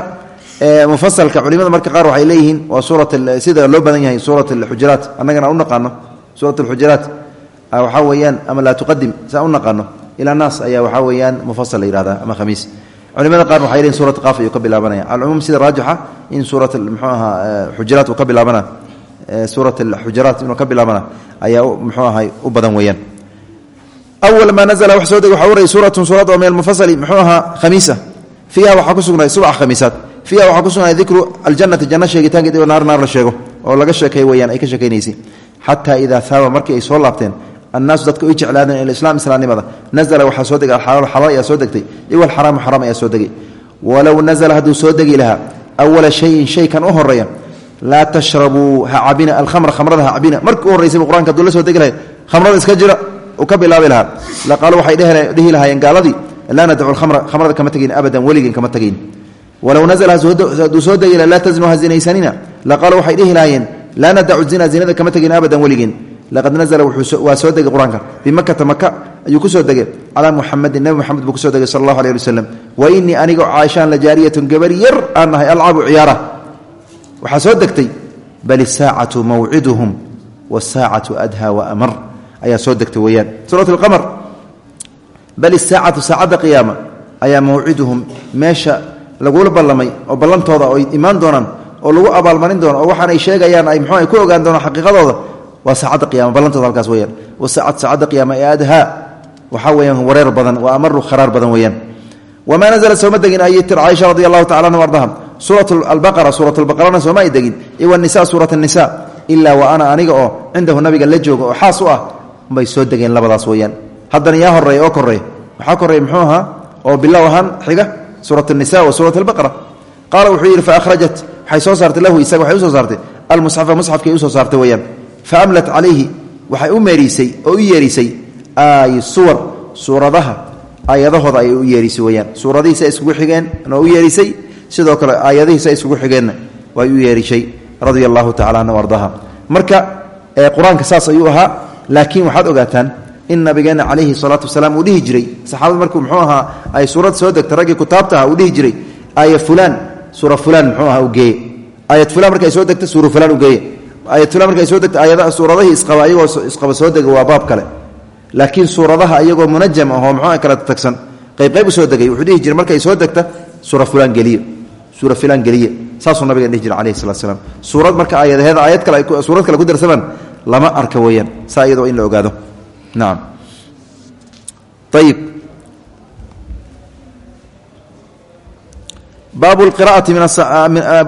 mufasalka culimada marka qaar waxay leeyihiin waa suura sida loo badan yahay suurat alxujaraat annagana u naqaano. Suurat alxujaraat waxaa weeyaan ama laa tuqadim saa u naqaano. Ilaa naas ayaa waxaa weeyaan mufasal la yihahda ama khamiis. Culimada qaar waxay leeyihiin suurat qaaf ayuu ka bilaabanaya. Alcumuum sida raajixa in suurat mxuu ahaa xujaraat uu ka bilaabana suurat alxujaraat inuu ka bilaabana ayaa muxuu ahay u badan weeyaan. Awal maa nazla wax soo deg waxa urayay suuratun suurad oo min almufasali muxuu ahaa khamiisa fiiha waxaa ku sugnay subax khamiisaad. Fiiha waxaa ku sugnay dikru aljannati janno sheegitaankeed iyo naar naar la sheego oo laga sheekay weyaan ay ka sheekaynaysay xataa idaa haaba markii ay soo laabteen annaasu dadka ay jeclaadeen ilislaam islaamnimada. Nazla waxaa soo degay alxalaal xalaal ayaa soo degtay. Iyo alxaraamu xaraam ayaa soo degay. Walow nazla hadduu soo degi lahaa awala shayin shaykan u horreeya laa tashrabuu ha cabina alkhamra khamrada ha cabina. Markii u horraysayba qur'anka haduu la soo degi lahay khamrada iska jira gaaladii laa nadcu lkhamra khamrada kama tegayn abadan weligeen kama tegayn walow nazla hadduu soo degi laha laa tasnu ha zinaysanina laqaalu waxay dhihi lahaayeen laa nadacu zina zinada kama tegayn abadan weligeen. Laqad nazla waa soo degay qur'aanka. Bimakata maka ayuu ku soo degay. Calaa muxamadin nebi moxamed buu ku soo degay sal allahu aleh ali waslem wa inii anigoo caaishaan la jaariyatun gabar yar aan nahay alcabu ciyaara. Waxaa soo degtay bal isaacatu mawciduhum wasaacatu adhaa waamar ayaa soo degta weeyaan. Suurat lqamar bal isaacatu saacadda qiyaama ayaa mawciduhum meesha lagula ballamay oo ballantooda oy imaan doonaan oo lagu abaalmarin doono oo waxaan ay sheegayaan ay mxuu ay ku ogaan doonaan xaqiiqadooda waa saacadda qiyama ballantooda halkaas weyaan wasaacad saacadda qiyaama ee adhaa waxaa weyaan wareer badan waa amaru kharaar badan weeyaan. Wamaa nazla sooma degin aytir caaisha radi allahu tacala anhu ardaha suurat albaqara suurat lbaqarana sooma ay degin. Iwanisa suurat nisa ilaa wa ana aniga oo cindahu nabiga la jooga oo xaas u ah soo degeen labadaas weyaan haddana yaa horreeya oo koreeya waxaa koreeya muxuu ahaa? Oo bilow ahaan xiga suurat nisa wa suurat albaqara. Qaala wuxuu yidhi faakhrajat. Waxay soo saartay lahu isaga waxay u soo saartay. Almusxafa musxafkay u soo saartay weyaan faamlat calayhi waxay u meeriisay oo u yeerisay ay suwar suuradaha aayadahooda ayay u yeerisay weyaan suuradihiisa iskugu xigeen na u yeerisay. Sidoo kale aayadihiisa iskugu xigeenna way u yeerisay radia allahu tacala anhu ardaha. Marka qur'aanka saas ayuu ahaa laakiin waxaad ogaataan in nabigeenna calayhi salaatu wasalaam uu dhihi jiray. Saxaabada markuu muxuu ahaa ay suurad soo degta raggii kutaabta dhihi jiray aaya fulaan suura fulaan muxuu ahaa u geeye aayad fulan markay soo degta suura fulaan u geeye aayad fulan markay soo degta aayadaha suuradahii isqaba ayagoo isqaba soo dega waa baab kale. Laakiin suuradaha iyagoo munajam ahoo muxuu kala tagsan. Qaybqayb u soo degay wuxuu dhihi jiray markay soo degta suura fulaan geliye suura fulaan geliye. Saasuu nabigan dhihi jira calayhi salatu slam suurad marka aayadaheeda aayad kale suurad kale ku darsamaan lama arka weeyaan saa in la ogaado nacam ayib baabu lqira'ati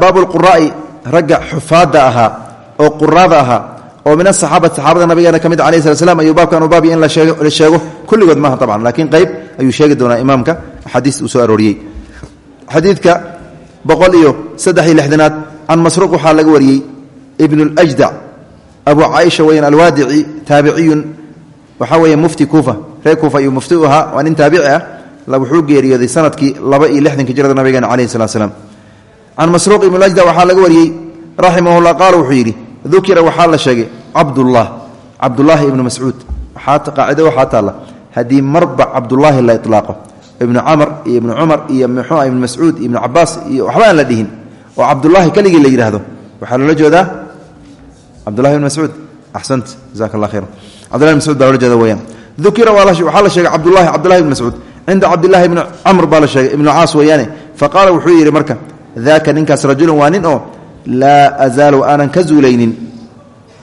baabu lquraai ragga xufaadda ahaa oo quraada ahaa oo min asaxaabati saxaabada nabigeena ka mid alayh slat slam ayuu baabkan u baabiya in la sheego kulligood maaha tabcan laakiin qayb ayuu sheegi doonaa imaamka axaadiis uu soo arooriyey. Xadiidka boqol iyo saddex iyo lixdanaad can masruuq waxaa laga wariyey ibnu ljdac abu caaisha weyan alwaadici taabiciyun waxaa weeye mufti kuufa reer kuufa ayuu mufti u ahaa. Waa nin ah. Wuxuu geeriyooday sannadkii laba iyo lixdanka jirada nabigeena calayhi salat slam can masruuq ibnu ljdac waxaa laga wariyey raximahullah qaala wuxuu yidhi dukira waxaa la sheegay cabdullah cabdulaahi ibnu mascuud. Qaacido waxaa taalla haddii marba cabdulaahi la ilaaqo ibnu camar iyo ibnu cumar iyo mxuu ibnu mascuud iyo ibnu cabaas iyo waxba aan la dhihin oo cabdulaahi keligii la yidhaahdo waxaa loola jeedaa cabdullahi ibn mascuud axsant jasak allah khayra cabdullahi ibn mascuud baa loola jeeda weyaan dukira waxaa la sheegay cabdullahi cabdullahi ibn mascuud cinda cabdillahi ibni camr baa la sheegay ibnu caas weeyaane fa qaala wuxuu yidhi marka daaka ninkaas rajulun waa nin oo laa azaalu aanan ka zuulaynin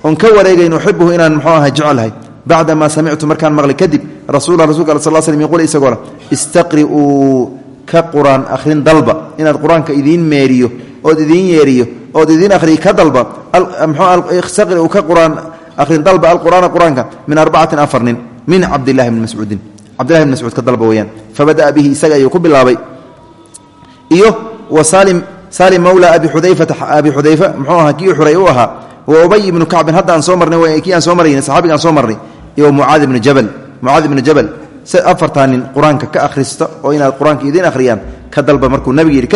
on ka wareegayn uxibuhu inaan mxuu aha jecelahay bacda maa samictu markaan maqlay kadib rasuula rasulka al sal slm yquul isagoo istaqri'uu ka qur'aan akhrin dalba inaad qur'aanka idiin meeriyo ood idiin yeeriyo ood idiin akhriyo ka dalba ka qur'aan akhrin dalba alqur'aana qur'aanka min arbacatin afar nin min cabdillahi bni mascuudin cabdillahi bn mascuud ka dalba weyaan fabada'a bihi isaga ayuu ku bilaabay. Iyo wa salim salim mawla abi xudayfata abi xudayfa muxuu ahaa kii xuray u ahaa. Wa ubay ibnu kacbin hadda aan soo marnay kii aan soo marayna saxaabiga aan soo marnay. Iyo mucaad ibnu jabal mucaad ibnu jabal. Se afartaa nin qur'aanka ka akhrista oo inaad qur'aanka idiin akhriyaan ka dalba markuu nabiga yidhi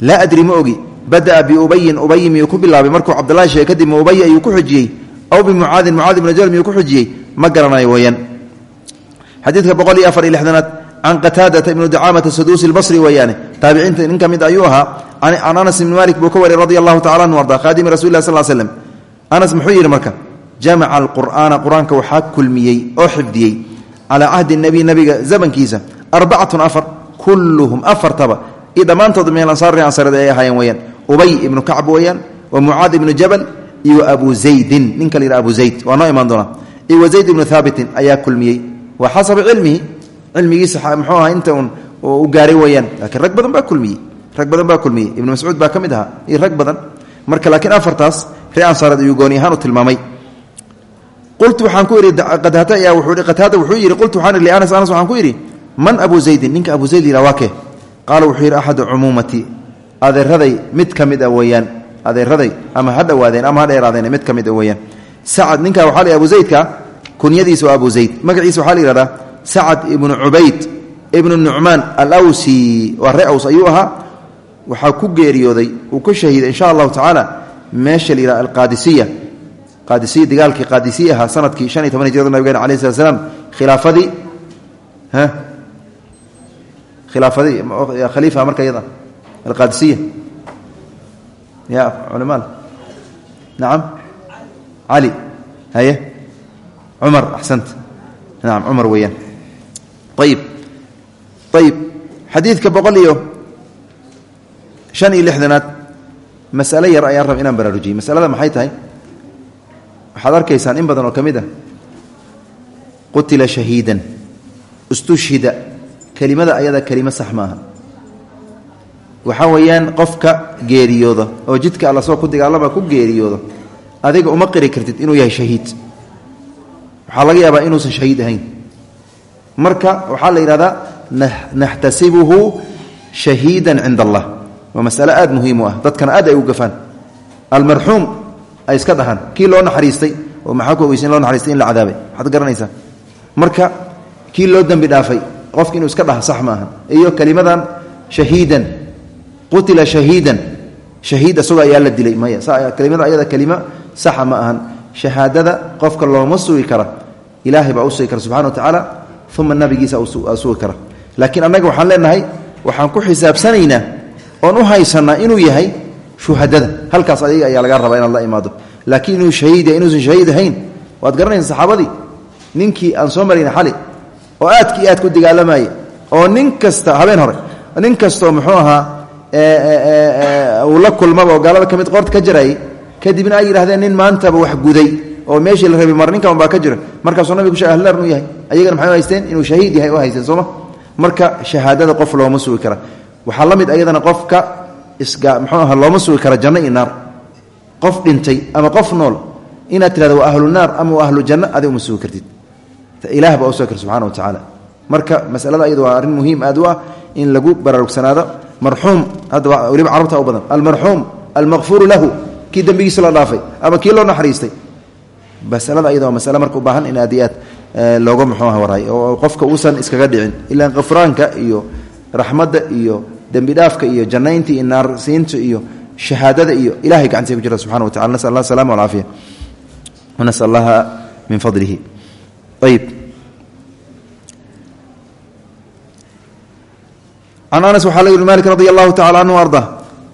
laa adri ma ogi. Bada'a biubayin ubay miyuu ku bilaabay? Markuu cabdulahi sheegay kadib ma ubay ayuu ku xujiyey. Aw bimucaadin mucaad ibnu jabal miyuu ku xujiyey? Ma garanayo weeyaan xadiidka boqol iyo afar iyo lixdanaad can qataadata ibnu dacaamata saduusi lbasri weeyaane taabiciinta nin ka mid ayuu ahaa can anas ibni malik buu ka wariyay radi allahu tacala anhu arda khaadimi rasuli lah sal l slem anas muxuu yidhi marka jamaca alqur'aana qur'aanka waxaa kulmiyey oo xifdiyey. Calaa cahdi iyo dhammaantood min ansaari ansarada ay ahaayeen weyaan ubay ibnu kacb weeyaan wa mucaad ibnu jabal iyo abu zaydin. Ninka la yidhaha abu zayd waa noo imaan doonaa. Iyo wa zayd ibnu haabitin ayaa kulmiyey. Wa xasaba cilmihi cilmigiisa muxuu aha inta un u gaaray weeyaan. Laakiin rag badan baa kulmiyey rag badan baa kulmiyey. Ibnu mascuud baa ka mid ahaa iyo rag badan. Marka laakiin afartaas ree ansaareed ayuu gooni ahaan u tilmaamay. Qultu waxaan ku idhi qataada wuxuu yidhi qultu waxaan idhi anas anas waxaan ku idhi man abu zaydin? Ninka abu zayd yidhaha waa kee qaala wuxuu yidhi axadu cumuumati adeeraday mid ka mid a weeyaan adeeraday ama ha dhowaadeen ama ha dheeraadeen mid ka mid a weeyaan. Sacad ninka waxaa la abu zaydka kunyadiisa waa abu zayd magaciisa waxaa la yihahdaa sacad ibnu cubayd ibnu nucmaan alawsi waa ree aws ayuu ahaa ku geeriyooday uu ku shahiiday insha allahu tacaala meesha la yidhaha alqaadisiya. Qaadisiya dagaalkii qaadisiya sannadkii shan iyo toban hijrada nabigeena alayh slat khilaafadi khaliifa marka iyada alqaadisiya. Ya culamaal nacam cali haye. Cumar axsanta nacam cumar weeyaan. Ayib ayib xadiidka boqol iyo shan iyo lixdanaad masale yar ayaan rab masalada maxay tahay? Waxaad in badan oo ka ah qutila shahiidan istushhida kelimada ayada kelimo sax maaha. Waxaa weeyaan qofka geeriyooda oo jidka alla soo ku dagaalama ku geeriyooda adiga uma qiri kartid inuu yahay shahiid. Waxaa laga yaabaa inuusan shahiid ahayn. Marka waxaa la yidhahdaa naxtasibuhu shahiida cinda allah waa masale aad muhiim ah. Dadkana aad ay u gafaan. Almarxuum ay iska dhahaan. Kii loo naxariistay oo maxaa ku ogeysa loo naxariistay in la cadaabay? Waxaad garanaysaa marka kii loo dembi dhaafay qofki inuu iska dhaha sax maaha. Iyo kelimadan shahiidan. Qutila shahiidan. Shahiid isagoo ayaa la dilay. Maya kelimada ayada kelima saxa ma ahan. Shahaadada qofka looma sugi kara. Ilaahay baa u sugi kara subxana wa tacaala uma nabigiisa sugi kara. Laakiin annaga waxaan leenahay waxaan ku xisaabsanaynaa oon u haysanaa inuu yahay shuhadada. Halkaas adiga ayaa laga rabaa inaad la imaado. Laakiin inuu shahiid inuusan shahiid ahayn waad garanaysa saxaabadii? Ninkii aan soo marayna xali oo aadka iyo aad ku dagaalamayay oo nin kasta habeen hore nin kastoo muxuu ahaa uu la kulmaba oo gaalada ka ka jarayay kadibna ay yidhahdeen nin maantaba wax guday oo meeshii la rabay mar ninkan baa ka jira. Markaasuu sheeg ahlar inuu yahay. Ayagana maxay u haysteen? Inuu shahiid yahay u haysteen sooma marka shahaadada qof looma sugi kara. Waxaa la ayadana qofka isga muxuu aha looma sugi kara janno iyo qof dhintay ama qof nool inaad tirahdo waa ahlu naar ama ahlu janno adi uma ilaah baa sugi kara subxana wa tacaala marka masalada ayadu waa arrin muhiim aad u ah in lagu baraarugsanaado marxuum hadda weliba carabta u badan. Almarxuum almaqfuuru lahu. Kii dembigiisa la dhaafay ama kii loo naxariistay. Masalada ayada waa masale marka u baahan in aad iyo aad looga muxuuha waray oo qofka uusan iskaga dhicin. Ilaan qafraanka iyo raxmadda iyo dembi dhaafka iyo jannaynta iyo naarsiinta iyo shahaadada iyo ilahay gacantiisa ku jira subxana wa tacala nasal allah asalama walcaafiya wanasal allaha min fadlihi can anas waxaa laga malik radi allahu tacala anhu arda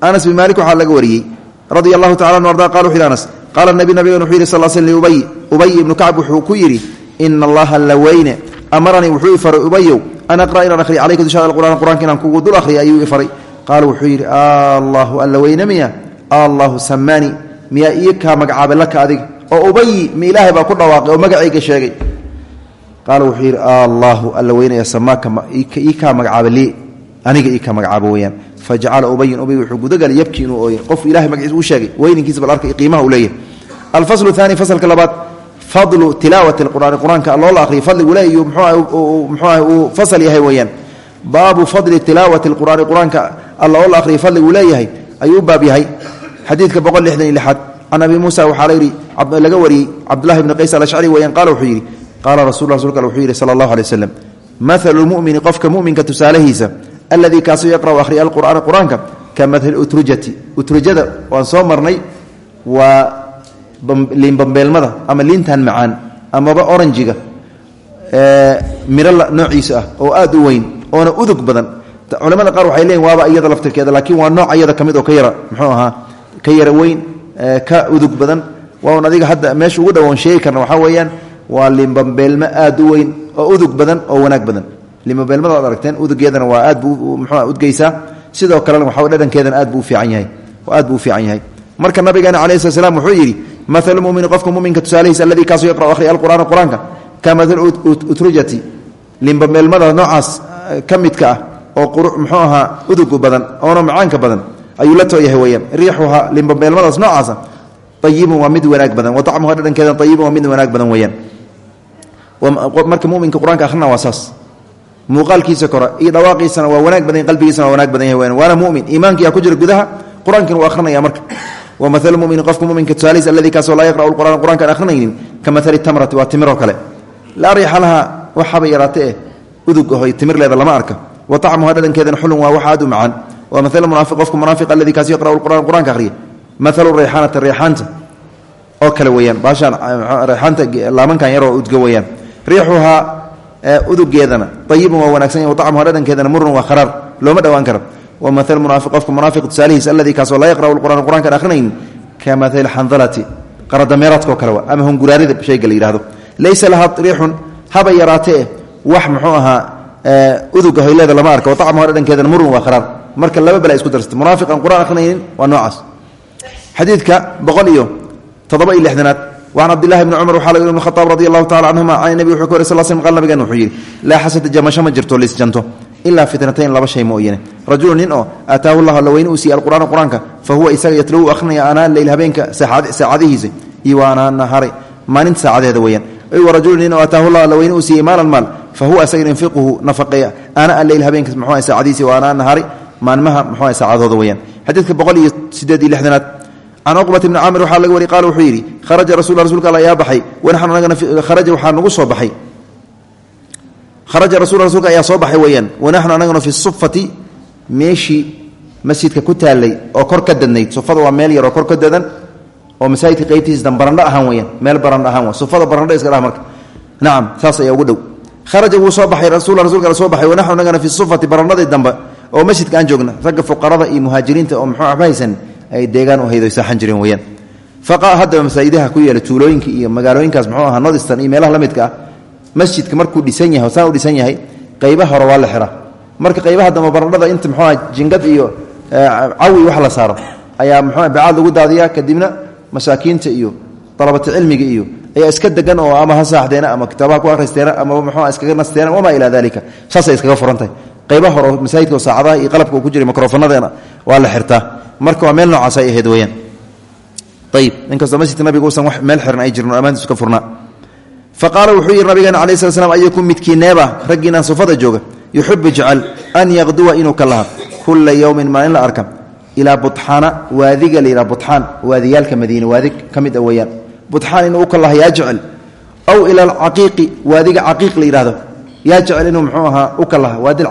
anas bin malik waxaa laga wariyey radia allahu tacala anhu arda qala wuxu yhi anas qaala nabi nabigan wuxuu yidhi sal l sl ubay ubay ibnu kacb wuxuu ku yidhi ina allaha la weyne amaranii wuxuu i faray ubayow an aqra inaan ahriya calayka dushaada alqur'an qur'anka inaan kugu dul akhriya ayuu i faray qaala wuxuu yidhi allahu alla weyne miya allahu samaani miyaa ii kaa magacaabay laka adiga oo ubayi mi ilaahay ku dhawaaqay oo magacayga sheegay qaala wuxuu yidhi allahu alla weynaya samaaka ii kaa magacaaba lii aniga ii kaa magacaabo weyaan fajacala ubayin ubay wuxuu gudagalay yabkii inuu ooyay qof ilahay magaciisa uu sheegay weyninkiisa bal arkay qiimaha uu leeyahay alfaslu aani faslka labaad fadlu tilaawati qur'aani qur'aanka loola akhriya fadligu le iyo mxuu ah uu fasal yahay weeyaan baabu fadli tilaawati qur'aani qur'aanka alla oo la akhriya fadligu leeyahay ayuu u baab yahay xadiidka boqol lixdan iyo lixaad can abi muusa waxaa layidhi laga wariyey cabdullahi bni qays alashcari weeyaan qaala wuxuu yidhi qaala rasul rasulka wuxuu yidhi sala allahu alay waslam maalu lmumini qofka muminka tusaalahiisa alladii kaasoo yaqra'u akhriya alqur'aana qur'aanka ka mahali utrujati utrujada waan soo marnay waa liinbambeelmada ama liintan macaan amaba oranjiga miro noociisa ah oo aad u weyn oona udug badan culamada qaar waxay leeyiin waaba iyada laftirkeeda laakiin waa nooc iyada ka mid oo ka yara muxuu ahaa ka yara weyn ka udug ugu dhawoon sheegi karna weeyaan waa liinbambeelmo aad u weyn oo udug badan oo wanaag badan. Liinbambeelmada waad aragteen udugeedana waa aad buu muxua udgeysaa. Sidoo kalena waxaa dhadhankeedana aad buu ufiican yahay. Aad buu fiican yahay. Marka nabigeena calayi slat slam wuxuu yidhi maal mumini qofka muminka tusaalahiisa alladii kaasoo yaqra'u akhriya alqur'aana qur'aanka. Ka utrujati limbambeelmada noocaas ka midka ah oo muxuu ahaa udugu badan oona macaanka badan ayuu la tooyahay weyaan riixuha limbambeelmadaas noocaasa ayibun waa mid wanaag badan wa acmuha dhadhankeeda ayibun waa mid wanaag badan weyaan marka muminka qur'aanka akhrina waa saas. Muuqaalkiisa kore iyo dhawaaqiisana waa wanaag badan qalbigiisana waa wanaag badan yahay waana mumin. Iimaankiyaa ku jira gudaha qur'aankina waa akhrinaya marka. Wamaal mumini qofka muminka tusaalihiis alladii kaasoo laa yaqra'u lqur'aan qur'ankaan akhrinaynin ka maali tamrati waa timiroo kale. Laa riixa laha waxaba yaraate eh udug ahoy timirleeda lama arka. Wa acmuha dhadhankeedana xulun waa wax aad u macaan. Wa maal munaafiq qofka munaafiq alladii kaasoo yaqra'u qur'aan qur'anka akhriya maalu rayxaanata rayxaanta oo kale weeyaan. Baashaan rayxaanta laamankan yaroo udga weeyaan riixuhaa udugeedana ayibun waa wanaagsan ya acmuha dhadhankeedana murun waa kharaar looma dhowaan karo. Wa maal munaafiq qofka munaafiq tusaalihiis alladii kaasoo laa yaqra'u lqur'aan qur'ankan akhrinaynin ka maali xandalati qaradameeraadkao kale wa ama hunguraarida shayga la yidhahdo laysa lahaa riixun haba yaraatee wax muxuu ahaa uduga hayleeda lama arka wa acmuha dhadhankeedana murun waa kharaar marka laba bala isku darsata munaafiqan qur'aan akhrinaynin waa noocaas. Xadiidka boqol iyo waan cabdilahi bni cumar waxaa laga khaaab radi allahu tacala canhuma can nebi wuxuu ka wary sal sl qal nabigeena wuxuu yidhi laa xasada jamasho ma jirto liisjanto ilaa fitnatayn laba shay mooyane rajulu nin oo aataahu llah alla weyne uu siiyey alqur'aana qur'aanka fa huwa isaga yatlowu akhrinaya anaa leyl habeenka saacadihiisa iyo wa anaa nahari maalinta saacadeeda weeyaan wa rajulu nin oo aataahu llah alla weyne uu siiyey maalan maal fa huwa isaga yunfiquhu nafaqeeya anaa leyl habeenka muxuu saacadihiisa wa anaa nahari maalmaha muxuu saacadooda weeyaan xadiidka boqol can cuqbata bni caamir waxaa laga wari qaal wuxuu yidhi kharaja rasul rasulka alla ayaa baxay. Wanaxnu anagana kharaja waxaa nagu soo baxay. Kharaja rasul rasulka ayaa soo baxay weeyaan. Wanaxnu anaguna fi sufati meeshii masjidka ku taallay oo kor ka dadnayd. Sufada waa meel yar oo kor ka dadan oo masaajidka qeybtiisa dan barandho ahaan weyaan meel barandho ahaan wa sufada barandho iska dhah marka. Nacam saas ayaa ugu dhow. Kharaja wuu soo baxay rasul rasulka alla soo baxay. Wanaxnu anagana fi sufati barandhadii dambe oo masjidka aan joogna. Ragga fuqarada iyo muhaajiriinta oo muxuu waxba ay deegaan u haydo saaxan jireen weyaan haddaba masaajidaha ku yeela tuulooyinka iyo magaalooyinkaas muxuu aha nodistan iyo meelaha la ah masjidka markuu dhisan yahay saan u dhisan yahay qaybaha hore waa la xira marka qaybaha dambe barandhada inta muxuu aha jingad iyo cawi wax la saaro ayaa muxuu bacaad lagu daadiyaa kadibna masaakiinta iyo dalabata cilmiga iyo ayaa iska degan oo ama ha saaxdeena ama kitaabaha ku akhristeena amaba muxuu iskaga nasteena wamaa ilaa dalika saasay iskaga furantahay qaybaha hore masaajidka saacadaha iyo qalabka ku jiray mikrofonadeena waa la xirtaa. Marka waa meel noocaas ay ahayd weyaan ayib inkastoo masjidka nabiga uusan wax meel xiran ay jirin oo ammaantiisu ka furnaa. Wuxuu yidhi nabigeena calayi slat slam ayakun midkiineeba raggiinaan sufada jooga yuxibu jecel an yaqduwa inuu ka laha kulla yowmin maalin la arka ilaa buxaana waadiga la yidhaha buxaan waadiyaalka madiine waadi ka mid a weeyaan. Buxaan inuu u aw ila alcaqiiqi waadiga caqiiq la yidhahdo yaa jecel inuu muxuu ahaa u ka laha waadi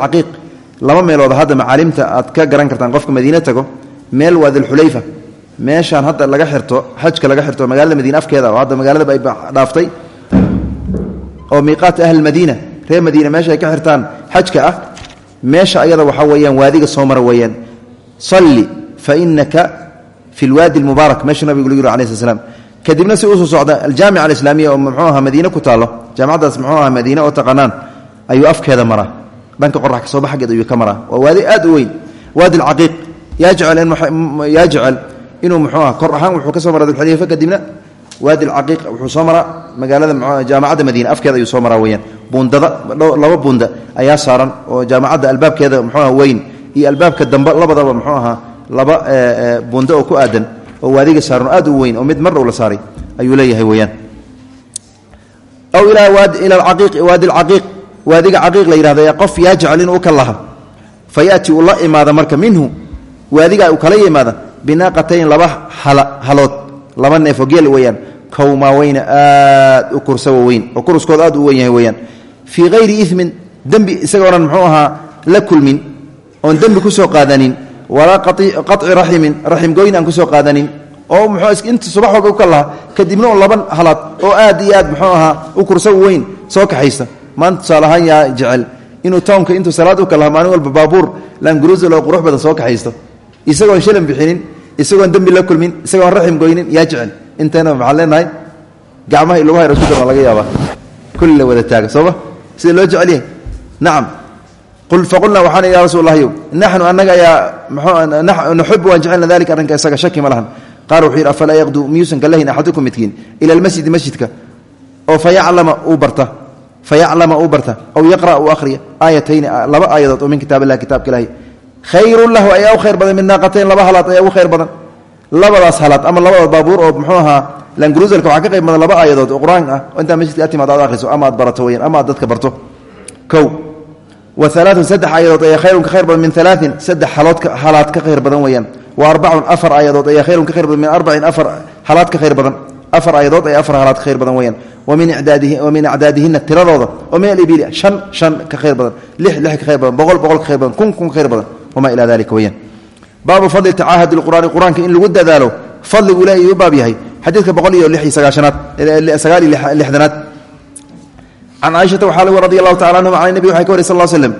laba meelood hadda macaalimta aad ka garan kartaan qofka madiine tago meel waa dilxulayfa meeshaan hadda laga xirto xajka laga xirto magaalada madiine afkeeda oo hadda magaaladaba ay dhaaftay oo miiqaat ahli madiina reer madiina meesha ay ka xirtaan xajka ah meesha ayada waxaa weeyaan waadiga soo mara salli fa inaka fi lwaadi almubaarak meesha nabigu lagu yiri alayh sl slam kadibna si u soo socda aljaamica alislaamiya oo muxuu aha ku taalo jaamacaddaas muxuu aha oo taqanaan ayuu afkeeda maraa dhanka qorax ka soo ba xaggeed ayuu ka maraa. Waa waadi aad u weyn waadi alcaqiiq yaa jecel inuu muxuuah kor ahaan wuxuu ka soo mara dulxulayfa kadibna waadi alcaqiiq wuxuu soo maraa magaalada jaamacadda madiine afkeeda ayuu soo maraa weyaan buundada laba buunda ayaa saaran oo jaamacadda albaabkeeda muxuuah weyn iyo albaabka dambe labadaba muxuu ahaa laba buunda oo ku aadan oo waadiga saaran aad u weyn oo mid mar dhow la saaray ayuu leeyahay weyaan aw ilaa waadi alcaqiiq waadiga caqiiq la yihahdo ee qof yaa jecel inuu ka laha. Fa yaati uu la imaada marka minhu waadiga uu kala yimaada binaaqatayn laba halood laba neefoo geel weyaan kowmaaweyna aad u kursawa weyn oo kuruskooda aad u weyn yahay weyaan fii hayri imin dembi isagoonan muxuu ahaa la kulmin oon dembi ku soo qaadanin walaa qaci raximin raximgooyn aan ku soo qaadanin oo muxuu inta subax walba u ka kadibna un laba oo aad iyo aad muxuu ahaa u kursawa weyn soo kaxaysta maanta tusaale yaa jecel inuu townka intuu salaad u kalaha maalin walba baabuur langurusal oo qurux badan soo kaxaysto. Isagoon shilan bixinin isagoon dembi la kulmin isagoon raxim goynin yaa jecel. Intayna maxaan gacmaha lugaha rasku darna laga yaabaa. Kulli wada taaga sooma sida loo jecel yahay? Nacam faqulnaa waxaan ya rasul lahyow naxnu annaga ayaa nuxibu waan jecelna dalika arrinka isaga shaki ma lahan. Qaala wuxuu yaqduu miyuusan ka lahin axadukum ila almasjidi masjidka. Oo fayaclama uu barta fayaclama uu barta aw yaqra' uu akhriya aayatayni laba aayadood oo min kitaab illahi kitaabka ilahi khayrun lahu ayaa u khayr badan min naaqatayn laba halaad ayaa ugu khayr badan labadaas halaad ama labadood baabuur oo muxuu ahaa langruusalka waxaa ka qayb badan laba aayadood oo qur'aan ah oo intaa masjidka atimaad aad akhriso ama aad barato weyaan ama aad dadka barto kow wa alaaun saddex aayadood ayaa khayrun ka khayr badan min alaain saddex haloodka halaad ka khayr badan badan afar aayadood ayaa afar halaad khayr badan weyaan wamin min acdaadihina tiradooda. Oo min alibili shan shan ka khayr badan. Lix lix ka khayr badan. Boqol boqol ka khayr badan. Kun kun khayr badan. Wamaa ilaa dalika weyaan baabu fadli tacaahudi lqur'aani qur'aanka in lagu dadaalo fadligu ilahi iyuu baab yahay. Xadiidka boqol iyo lix sagaashanaad sagaal iyo lixdanaad. Can caaishata waxaa lagu radi allahu tacala anhum can nabi waxay ka wari sal slm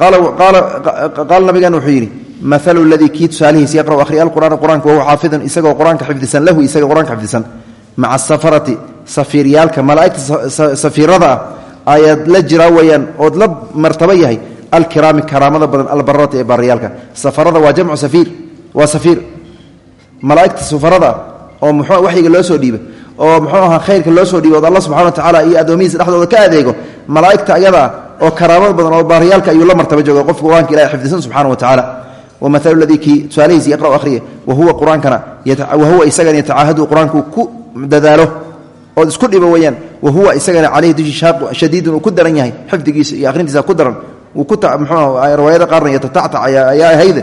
qaala nabigan wuxuu yidhi maalu ladii kii tusaalihiis yaqra'u akhriya alqur'aana. Qur'aanka wahuwa xaafidun isagoo qur'aanka lahu isaga qur'aanka xifdisan maca safarati safiiryaalka malaa'igta safiirada ah ayaad la jiraa weeyaan ood la martaba yahay alkiraami karaamada badan albararati ee baariyaalka. Safarada waa jamcu safiir waa safiir. Malaa'igta safarada oo muxuu waxyiga loo soo dhiiba oo muxuu ahaa khayrka loo soo dhiiba od alla subxana wa tacaala iyo addoomihiisa dhexdooda ka adeego malaa'igta ayada ah oo karaamada badan oo baariyaalka ayuu la martaba jooga qofka qur'aanka ilahi xifdisan subxana wa tacaala wamalu ladii kii tusaalihiis yaqra'u akhriya wahuwa qur'aankana wahuwa isagana yatacaahadu qur'aanku ku dadaalo ood isku dhibo weyaan wahuwa isagana caleyhi dushi shadiidun uu ku daran yahay xifdigiisa iyo akhrintiisa ku daran. Riwaayada qaarna yatatactac ayaa ahayde.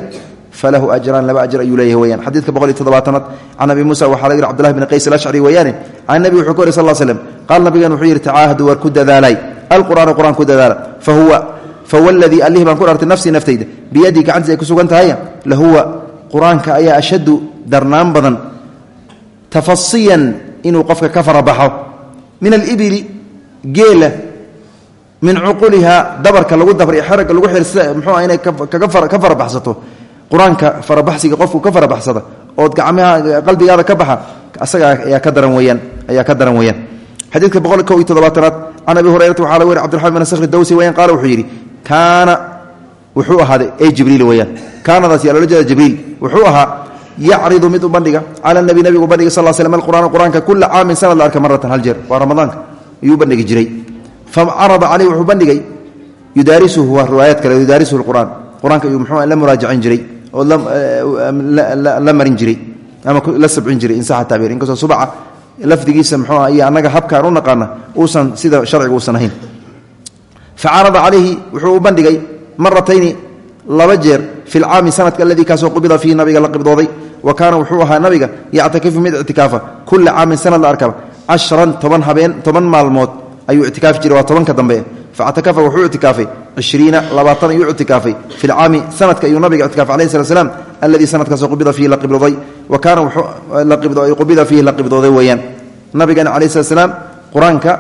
Falahu ajraan laba ajr ayuu leeyahay weyaan. Xadiidka boqol iyo toddobaatanaad can abi muusa waxaa laga yidhi cbdullahi bn qays alashcri weeyaane wuxuu ka wari sal slm qaala nabigan wuxuu yidhi tacaahadu war ku dadaalay. Alqur'aana qur'aan ku dadaala. Fahuwa fahuwa aladii allih baan ku dhartay nafsii ku tafasiyan inuu qofka ka farabaxo min alibili geela. Min cuqulihaa dabarka lagu dabr xeragga lagu xir mxuu inay ka farabaxsato qur'aanka farabaxsiga qofku ka farabaxsada ood gacmaha qalbigaada ka baxa asaga ayaa ka daran weyaan ayaa ka daran weyaan xadiidka boqol ko iyo toddobaatanaad can abi hurayrata waxaa laga weri cbdiraxman bin sakhr dawsi weyaan qaala wuxuu yidhi kaana wuxuu ahaaday ey jibriil weyaan kaanadaas yaa yacridu mid u bandhiga cala nabi nabigu bandhiga sal slm alqur'aan qur'aanka kula caamin sanad la arka maratan hal jeer waa ramadaanka ayuu bandhigi jiray facarada caleyh wuxuu bandhigay yudaarisuhu waa riwaayaad kale yudaarisuhu lqur'aan qur'aanka ayuu muxuu la muraajacin jiray oo la marin jiray ama la sabcin jiray in saxa tacbiir inkastoo subaca lafdigiisa muxuu ah iyo annaga habkaan u naqaana uusan sida sharciga uusan ahayn facarada calayhi wuxuu u bandhigay maratayni laba jeer fi lcaami sanadka aladii kaasoo qubida fiihi nabiga la wa kaana wuxuu ahaa nabiga yactakifu mid ictikaafa. Kula caamin sanad la arkaba cashran toban habeen toban maalmood ayuu ictikaafi jiray waa tobanka dambe. Factakafa wuxuu ictikaafay cishriina labaatan ayuu ictikaafay. Fi lcaami sanadka ayuu nabiga ictikaafay alayhi slat slam alladii sanadkaasoo qubida fiihi la wa kaana qubida fiihi la qibdooday weeyaan. Nabigeena calayhi slat slaam qur'aanka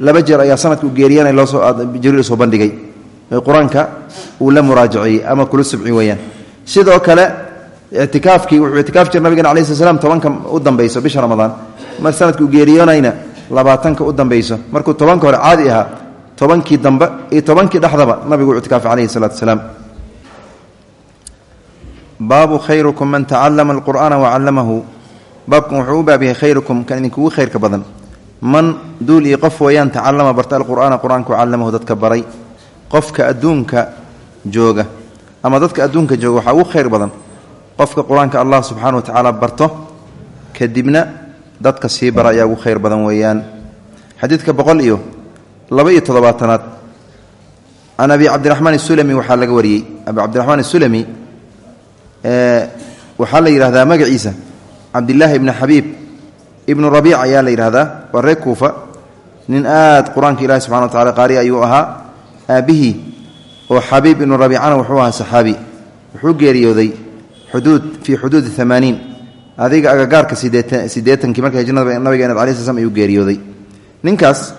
laba jeer ayaa sanadka u geeriyana loosoo jibriil soo bandhigay qur'aanka uu la muraajaciyey ama kula subci weeyaan. Sidoo kale ictikaafkii wuxuu ictikaaf jira nabigena alai sl tobanka u dambayso bisha ramadaan. Mar sanadka uu geeriyoonayna labaatanka u dambayso. Markuu tobanka hore caadi ahaa tobankii dambe iyo tobankii dhexdaba nabigu ictikaafay calayhi salaatu salaam. Baabu khayrukum man tacalama alqur'aana wacallamahu baabkan wuxuu u baab khayrukum kan idinkugu khayrka badan. Man duul iyo qof weeyaan tacalama barta alqur'aana wacallamahu dadka baray qofka adduunka jooga ama dadka adduunka jooga waxaa ugu khayr badan qofka qur'aanka allah subxaana wa tacaala barto kadibna dadka sii bara ayaa ugu khayr badan weeyaan. Xadiidka boqol iyo laba iyo toddobaatanaad can abi cabdiraxmaan isulami waxaa laga wariyey. Abi cabdiraxmaan isulami waxaa la yidhahdaa magaciisa cabdilaahi ibni xabiib ibnu rabiic ayaa la yidhahdaa waa reer kuufa. Nin aad qur'aanka ilahi subxana wa tacala qaari ayuu ahaa aabbihii oo xabiib ibnu rabiicana wuxuu ahaa saxaabi. Wuxuu geeriyooday xuduud fii xuduudi amaaniin adiga agagaarka sideetan siddeetankii marka hijrada nabigeena alai sl ayuu geeriyooday. Ninkaas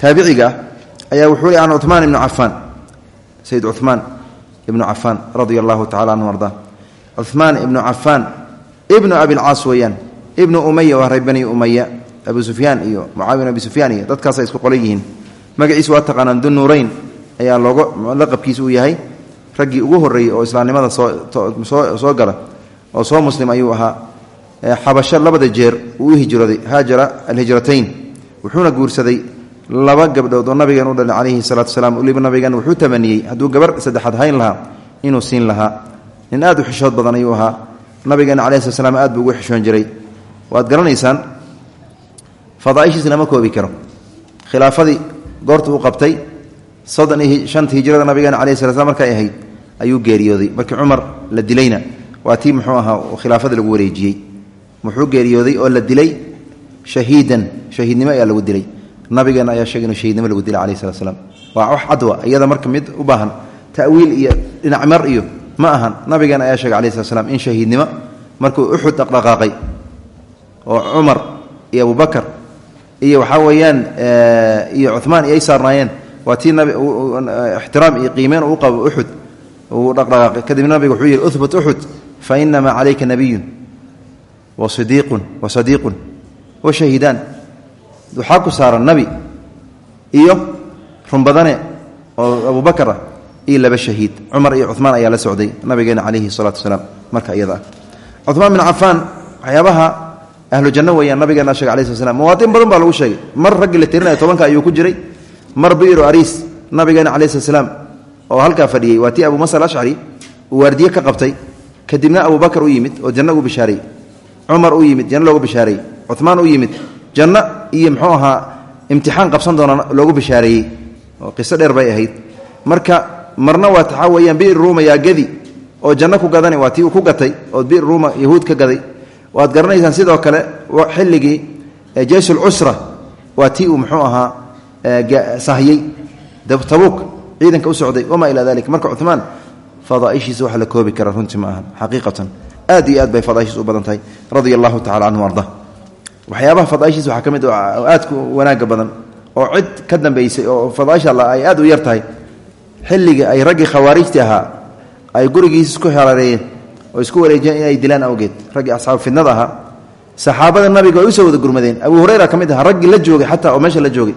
taabiciga ayaa wuxuu li an cumaan ibnu cafaan sayid cumaan ibnu cafaan radia allahu tacala anhu ardaa. Cumaan ibnu cafaan ibnu abilcaas weeyaan ibnu umaya oo reer bani umaya abu sufyaan iyo mucaawiya abi sufyaan iyo dadkaasay isku qolan yihiin. Magaciisa waa taqaanaan dunuurayn ayaa looga laqabkiisa uu yahay raggii ugu horreeyey oo islaamnimada soo gala oo soo muslim ayuu ahaa. Xabasho labada jeer uu u hijrooday haajara alhijratayn wuxuuna guursaday laba gabdhood oo nabigeen u dhalin calayhi salaatu wasalaam weliba nabigan wuxuu tamaniyey hadduu gabar saddexaad hayn lahaa inuu siin lahaa. Nin aad u xishood badan ayuu ahaa. Nabigeena calayi slat slam aad buu ugu xishoon jiray. Waad garanaysaan fadaaishiisa lama koobi karo. Khilaafadii goorta uu qabtay soddon iyo shantii hijrada nabigeena calayi slat slam markay ahayd ayuu geeriyooday. Markii cumar la dilayna waa tii muxuu ahaa khilaafada lagu wareejiyey. Muxuu geeriyooday oo la dilay shahiidan. Shahiidnimo ayaa lagu dilay. Nabigeena ayaa sheegay inuu shahiidnimo lagu dilay calayhi salatu slam waa wax cadwa iyada marka mid u baahan ta'wiil iyo dhinacmar iyo ma ahan nabigeena ayaa sheegay calayi slat slam in shahiidnimo markuu uxud dhaqdhaqaaqay. Oo cumar iyo abubakar iyo waxaa weeyaan iyo cumaan iyo ay saarnaayeen waa tii nabi ixtiraam iyo qiimeyn uu qabo uxud uu dhaqdhaqaaqay kadibna nabiga wuxuu yidhi uhbut uxud fa inamaa calayka nabiyun wa sidiiqun wa sadiiqun wa shahidaan waxaa ku saaran nabi iyo runbadane oo abubakar ah iyo laba shahiid. Cumar iyo cumaan ayaa la socday nabigeena calayhi salaatu wasalaam marka iyada ah. Cumaan bin cafaan waxyaabaha ahlu janno weeyaan nabigeena sheege alai sl slam mawaatin badan baa lagu sheegay. Mar raggii la tirinaya tobanka ayuu ku jiray mar biiru ariis nabigeena slat slaam oo halkaa fadhiyey waa tii abu musa alashcari uu ka qabtay. Kadibna abubakar u yimid oo janno ugu bishaareeyey u yimid janno loogu bishaareeyey cumaan u yimid janno iyo muxuu ahaa imtixaan qabsan doona loogu bishaareeyey oo qiso dheer bay ahayd. Marka marna waa taxaa weyaan ruuma yaa gedi oo janno ku gadani waa uu ku gatay oo bir ruuma yahuud ka gaday. Waad garanaysaan sidoo kale xilligii jeysulcusra waa tii uu muxuu ahaa sahyey tabuuk ciidanka u socday wamaa ilaa dalik. Marka cumaan fadaaishiisa wax la koobi kara runtii ma aha xaqiiqatan. Aad iyo bay fadaaishiis u badan tahay radia allahu tacala canhu arda. Waxyaabaha ka mid aadku wanaaga badan oo cid ka dambaysay oo fadaaisha alla ay aad u yar xilliga ay raggii khawaarijti ahaa ay gurigiisa isku herareeyeen oo isku wareejiyeen inay dilaan awgeed raggii asxaabu fidnada ahaa nabiga way u soo wada gurmadeen abu hurayra ka mid aha la joogay xataa oo meesha la joogay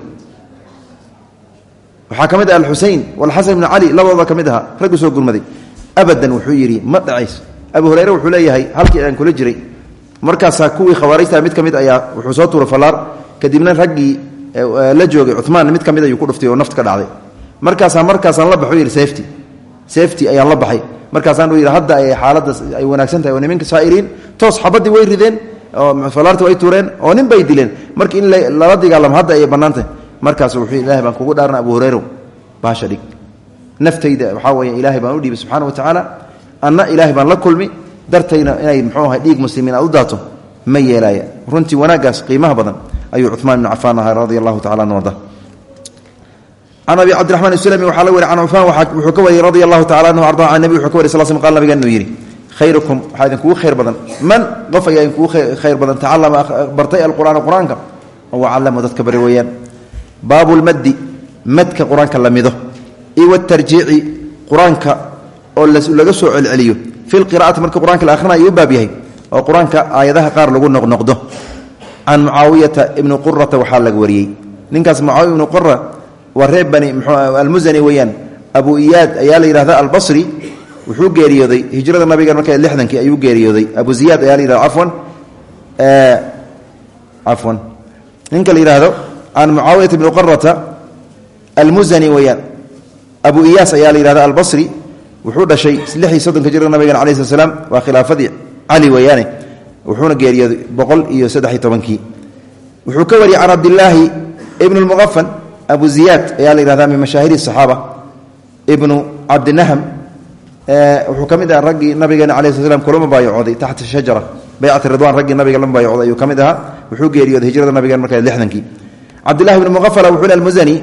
waxaa ka mid ah alxusein walxasan ibnu cali labadooda ka mid ahaa raggu soo gurmaday abadan wuxuu yidhi ma dhacayso abu hurayre wuxuu leeyahay halkii aan kula jiray. Markaasaa kuwii khawaarijta mid ka mid ayaa wuxuu soo tuuray fallaar kadibna raggii la joogay cumaan mid ka mid ayuu ku dhuftay oo nafta ka dhacday. Markaasaa markaasaan la baxu yidhi safety. Safety ayaan la baxay. Markaasaan u yidhi hadda ay xaaladda ay wanaagsan tahay oo niminka saa'iriin toos xabaddii way rideen oo fallaartii way tuureen oo nin bay markaasu wuxuu ilahay baan kugu dhaarna abu hurayrow baasha dhig. Naftayda waxaa weeye ilaahay baan u dhiibay subxana wa tacaala anna ilaahay baan la kulmi dartayna inay muxuu ahay dhiig muslimiin aad u daato ma yeelaaya. Runtii wanaaggaas qiimaha badan ayuu cumaan ibnu cafaan ahaa radia allahu tacala an arda can abi cabdiraxmaan islami waxaa la weri can cufaan wuxuu ka wariyey radia allahu tacala anhu arda can nabi wuxuu ka wariy sal sl qal nabiga inuu yidhi khayrukum waxaa idinkugu khayr badan. Man qof ayaa idinkugu khayr badan tacalama bartay alqur'aana qur'aanka oo wacallama dadka bari weeyaan baabu lmaddi madka qur'aanka la mido iyo watarjiici qur'aanka oo laga soo celceliyo fi lqira'ati marka qur'aanka la ahrinayo u baab yahay oo qur'aanka aayadaha qaar lagu noqnoqdo. Can mucaawiyata ibni qurata waxaa laga wariyey. Ninkaas mucaawiya ibnu qura waa reer bani almusani weeyaan abu iyaad ayaa la yidhahda albasri wuxuu geeriyooday hijrada nabiga marka lixdankii ayuu geeriyooday can mucaawiyata bni qarata almusani weeyaan. Abu iyaas ayaa la yihahda albasri wuxuu dhashay lix iyo soddonka jirka nabigan alai slat slam waa khilaafadii cali weeyaane wuxuuna geeriyooday boqol iyo saddex iyo tobankii. Wuxuu ka wariyey can cabdilaahi ibn lmuqafan abu ziyaad ayaa la yihahda min mashaahiri saxaaba ibnu cabdinaham. Wuxuu ka mid aha raggii nabigeena ala sl slam kula mubaayacooday taxta shajara baycat ridwan raggii nabiga la mubaayacooday ayuu ka mid ahaa. Wuxuu geeriyooday cabdillahi bni muqafala wuxuu le almusani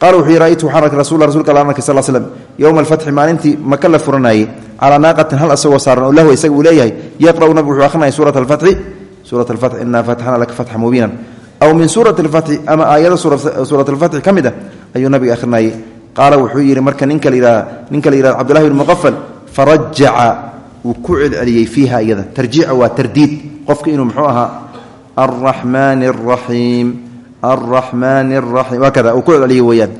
qaala wuxuu yii ra'aytu waxaan arkay rasul rasulka alla arkay sal slm yowma alfatxi maalintii maka la furanayey calaa naaqatin hal asagoo saaran oo lahu isaga uu leeyahay yaqra'u nabigu wuxuu akhrinaya suurat alfatxi suurat alfatxi inaa fatxna laka fatxa mubiinan. Aw min suurati alfatxi ama aayada suurat alfatxi ka mid ah ayuu nabiga akhrinayey qaala wuxuu yidhi marka ninka la yihahda ninka la yihahda cbdullahi bni muqafal farajaca wuu ku celceliyey fiiha iyada. Tarjiica waa tardiid qofka inuu muxuu ahaa alraxmaani alraxiim alraxmaani alraxiim waa kada. Uu ku celceliyey weeyaan.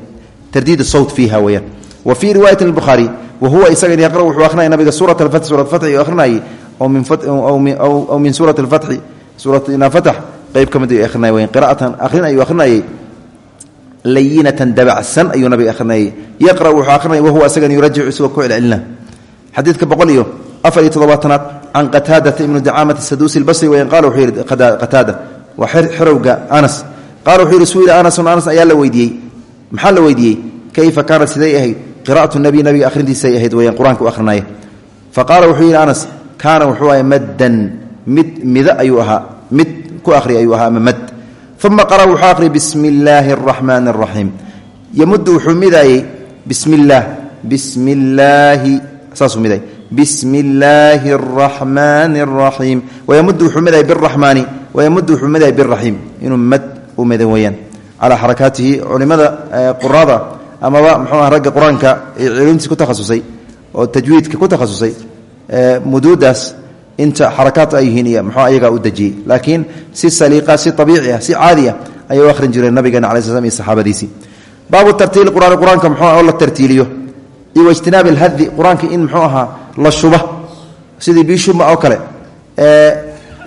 Tardiid sawt fiiha weeyaan. Wa fii riwaayati albukhaari wa huwa isagan yaqra wuxuu akhrinaya nabiga suurat alfatxi suurat fatxi uu akhrinayay aw min suurati alfatxi suurat inaa fatax qayb ka mid ayuu akhrinaya weyan qira'atan akhrin ayuu akhrinayay layinatan dabacsan ayuu nabiga akhrinayay yaqra wuxuu akhrinaya wahuwa isagan yurajicu isagoo ku celcelina xadiidka boqol iyo afar iyo toddobaatanaad can qataadata ibnu dacaamata saduusi lbasri weyan qala wuxuu qala wuxuu yidhi su'ila anasun anas ayaa la weydiiyey. Maxaa la weydiiyey? Kayfa kaanat? Siday ahayd. Qira'atu nabiy nabiga akhrintiisay ahayd weyaan qur'aanka u qaala wuxuu anas kaana wuxuu ahay maddan mid mida ayuu ahaa mid ku akhri ayuu ahaa mad. Uma qara wuxuu akhri bismi illaahi araxmaani yamuddu wuxuu midaayey bismi illaah bismi miday bismi illaahi araxmaani wayamuddu wuxuu midaayay biraxmaani wayamuddu wuxuu midaayay biraxiim inuu mad u madan weeyaan. Calaa xarakaatihi culimada qurada amaba muxuu ah ragga qur'aanka culumtiis ku takhasusay oo tajwiidka ku takhasusay muduudaas inta xarakaat ay yihiin iyo ayagaa u dejiyey. Laakiin si saliiqa si abiici ah si caadi ah akhrin jireen nabigeena cala sl iyo saxaabadiisii baabu tartiili qur'aani qur'aanka la tartiiliyo. Iyo waijtinaabi alhadi qur'aanka in muxuu ahaa la shuba. Sidii biishuma oo kale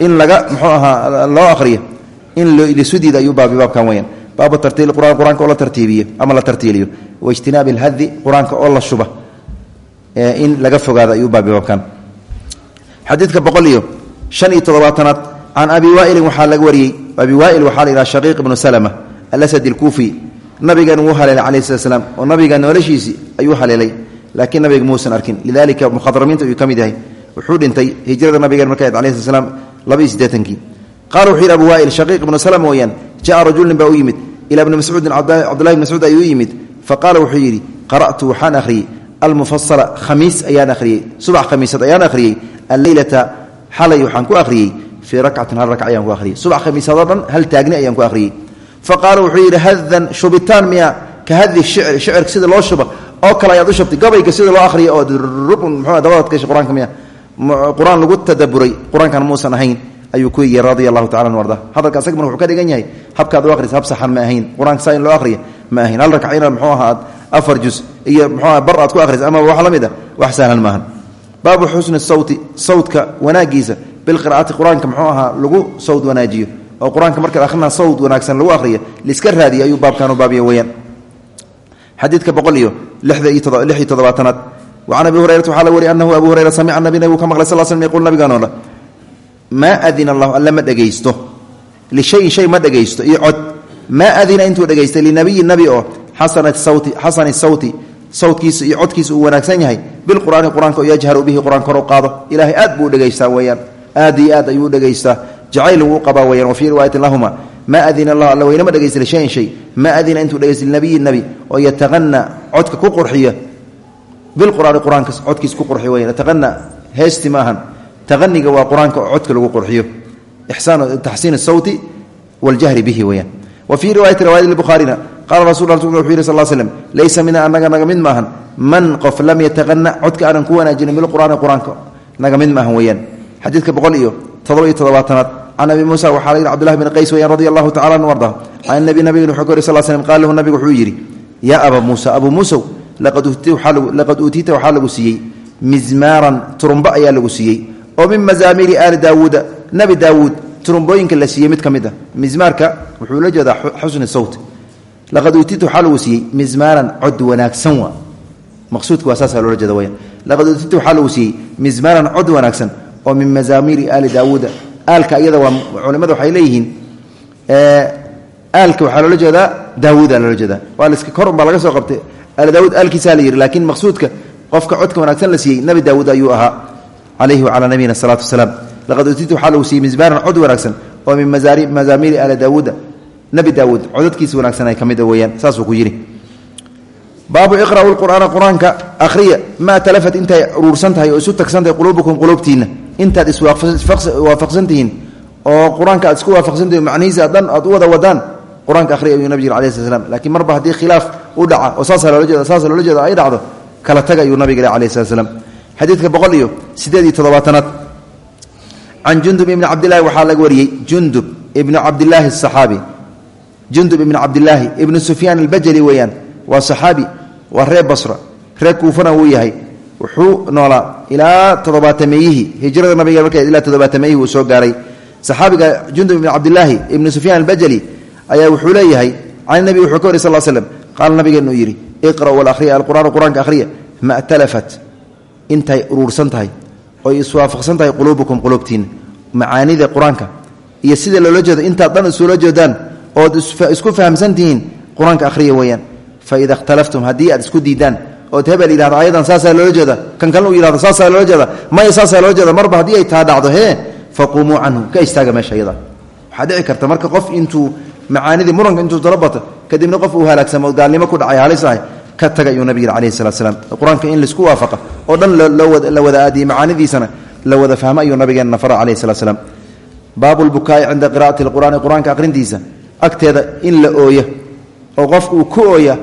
in laga muxuu ahaa loo akhriyo in lisudiida ayuu baabi baabkan weyaan baabu tartiili qur'an qur'aanka oo la tartiibiyo ama la tartiiliyo. Waijtinaabi alhadi qur'aanka oo la shuba. In laga fogaado ayuu baabi baabkan. Xadiidka boqol shan iyo toddobaatanaad can abi waailin waxaa laga wariyey. Abi waail waxaa la yidhaha shaqiiq ibnu salama alasad ilkuufi nabigan wuu haleelay calayhi slat slam oo nabiga noloshiisii ayuu haleelay. Laakiin nabiga muusan arkin. Lidalika mukhadramiinta ayuu wuxuu dhintay hijrada nabigeen markay ayd slam laba iyo qaala wuxuu yidhi abu waail shaqiiq ibnu salama weeyaan ja'a rajulnin baa u yimid. Ilaa bni mascuudin cabdullahi bn mascuud ayuu u yimid faqaala wuxuu yidhi qara'tu waxaan akhriyey. Almufasala khamiis ayaan akhriyey. Subax khamiisad ayaan akhriyey. Alleylata xalay waxaan ku akhriyey. Fii rakcatin hal rakc ayaan ku akhriyey. Subax khamiisadoo dhan hal taagni ayaan ku akhriyey. Fa qaala wuxuu yidhi hadan shubitaan miya ka hadi shicri shicirka sida loo shuba oo kale ayaad u shubtay. Gabayga sida loo akhriya oo rubn muxuu dabadaad gashay qur'aanka miya qur'aan lagu tadaburay qur'aankan muusan ahayn ayuu ku yii radia allahu tacala arda hadalka asag mar wuxuu ka dhigan yahay habkaad u akhrisa hab saxan ma ahayn. Qur'aanka loo akhriya ma ahayn. Hal rakc inaad muxuu ahaa afar jus iyo muxuu bar aad ku akhrisa ama wax la mid a wax sahlan maahan baabu xusni sawti sawtka wanaagiisa bilqira'ati qur'aanka muxuu ahaa lagu sawd wanaajiyo. Oo qur'aanka markaad sawd wanaagsan lagu akhriyo liska raadiya ayuu baabkan u baabiya weyaan boqol iyo lixda iyo lix iyo toddobaatanaad. Wacan abi hurayrata waxaa la wariy anahu abu hurayra samica nabi nabigu ka maqlay sal slm yquul nabigaanoola maa adina allahu alle ma dhegaysto lishayin shay ma dhegaysto iyo cod maa adina intuu dhegaystay linabiyin nabi oo xasana sawti xasani sawti sawtkiisa iyo codkiisa uu wanaagsan yahay? Bilqur'aani qur'aanka oo yajharu bihi qur'aan kor u qaado. Ilaahay aad buu u dhegaystaa weeyaan. Aad iyo aad ayuu u dhegaystaa jacayl wuu qabaa weyaan wa fii riwaayatin lahuma maa adina allah alla weynama dhegaysta lishayin shay maa adina intuu maahan taqaniga waa qur'aanka oo codka lagu qurxiyo. Taxsiin sawti waljahri bihi weyaan wa fii riwaayati riwayat bukhaarina qaala rasul wuxuu yidhi sal slm laysa mina anaga naga mid man qof lam yataqana codka aanan ku wanaajinin bilqur'aani qur'aanka naga mid maahan weeyaan. Xadiidka boqol iyo todoba iyo toddobaatanaad. Can abi muusa waxaa la yidhi cbdullahi bn qays weyan radi allahu an arda can nabi nabigen wuxuu ka wari sal slm lahu nabigu wuxuu yidhi yaa aba muusa abuu muusow laqad uutiita waxaa lagu siiyey. Mizmaaran turumbo ayaa lagu siiyey oo min mazaamiiri aali daawuuda nabi daawuud turumbooyinka la siiyey mid ka mid a mizmaarka wuxuu la jeedaa xusni sawt. Laqad uutiitu waxaa lagu siiyey wanaagsan waa. Maqsuudka waa saasaa jeeda waya laqad uutiitu waxaa lagu siiyey wanaagsan oo min mazaamiiri aali daawuuda aalka iyada waa culimmada waxay leeyihiin aalka waxaa loola jeedaa daawuuda loola jeedaa. Waa laska kor unbaa laga soo qabtay. Aali daawuud aalkiisaa la yidhi laakiin maqsuudka qofka codka wanaagsan la siiyey nabi daawuud ayuu ahaa calayhi wacalaa nabiyina salaatu wasalaam laqad uutiitu waxaa lagu siiyey mizmaaran cod wanaagsan oo min mazaamiiri aali daawuuda nabi daawuud codadkiisa wanaagsan ay ka mid a weeyaan saasuu ku yidhi baabu iqra'u lqur'aana qur'aanka akhriya maa talafat intay uruursan tahay oo isu tagsan tahay quluubukum quluubtiinna intaad iswaafaqsan tihiin oo qur'aanka aad isku waafaqsantihin macnihiisa dhan aad u wada wadaan qur'aanka akhriya ayuu nabig alayh slat slam lakiin marba haddii nabiga xadiidka boqol iyo sideed iyo toddobaatanaad. Can jundub ibni cabdillahi waxaa laga wariyey jundub ibnu cabdillaahi asaxaabi jundub ibn cabdilaahi ibnu sufyaan albajali weeyaan waa saxaabi waa reer basra reer kuufana wuu yahay. Wuxuu noolaa ilaa toddobaatameeyihii hijrada nabiga marka ilaa toddobaatameeyihii uu soo gaaray. Saxaabiga jundub ibn cabdilaahi ibnu sufyaan albajali ayaa wuxuu leeyahay can nabi wuxuu ka wari sal slm qaala nabigeenu yidhi iqra'u walahriya alqur'aanu qur'aanka akhriya ma talafat intay uruursan tahay oy iswaafaqsan tahay quluubukum quluubtiinna macaanida qur'aanka iyo sida loola jeedo intaad dhan isula jeedaan ood isku fahamsan tihiin qur'aanka akhriya weeyaan. Faida ikhtalaftum haddii aad isku diidaan ood hebel yidhahdo ayadan saasaa loola jeeda kan kalena u yihahdo saasaa loola jeeda maya saasaa loola jeeda marba haddii ay taa dhacdo hee faquumuu canhu ka istaaga meesha iyada. Waxaa dhici karta marka qof intuu macaanidii muranka intuu tala kadibna qof uu halaagsamo oo gaalnimo ku dhacay halis ka taga ayuu nabi yidhi alayhi salatu slam qur'aanka in la isku oo dhan la wada aadiyey macaanidiisana la wada fahmo ayuu nabigeenna fara alayhi salatu slam baabu lbukaa'i cinda qira'ati lqur'aani qur'aanka agteeda in la ooya oo uu ku ooya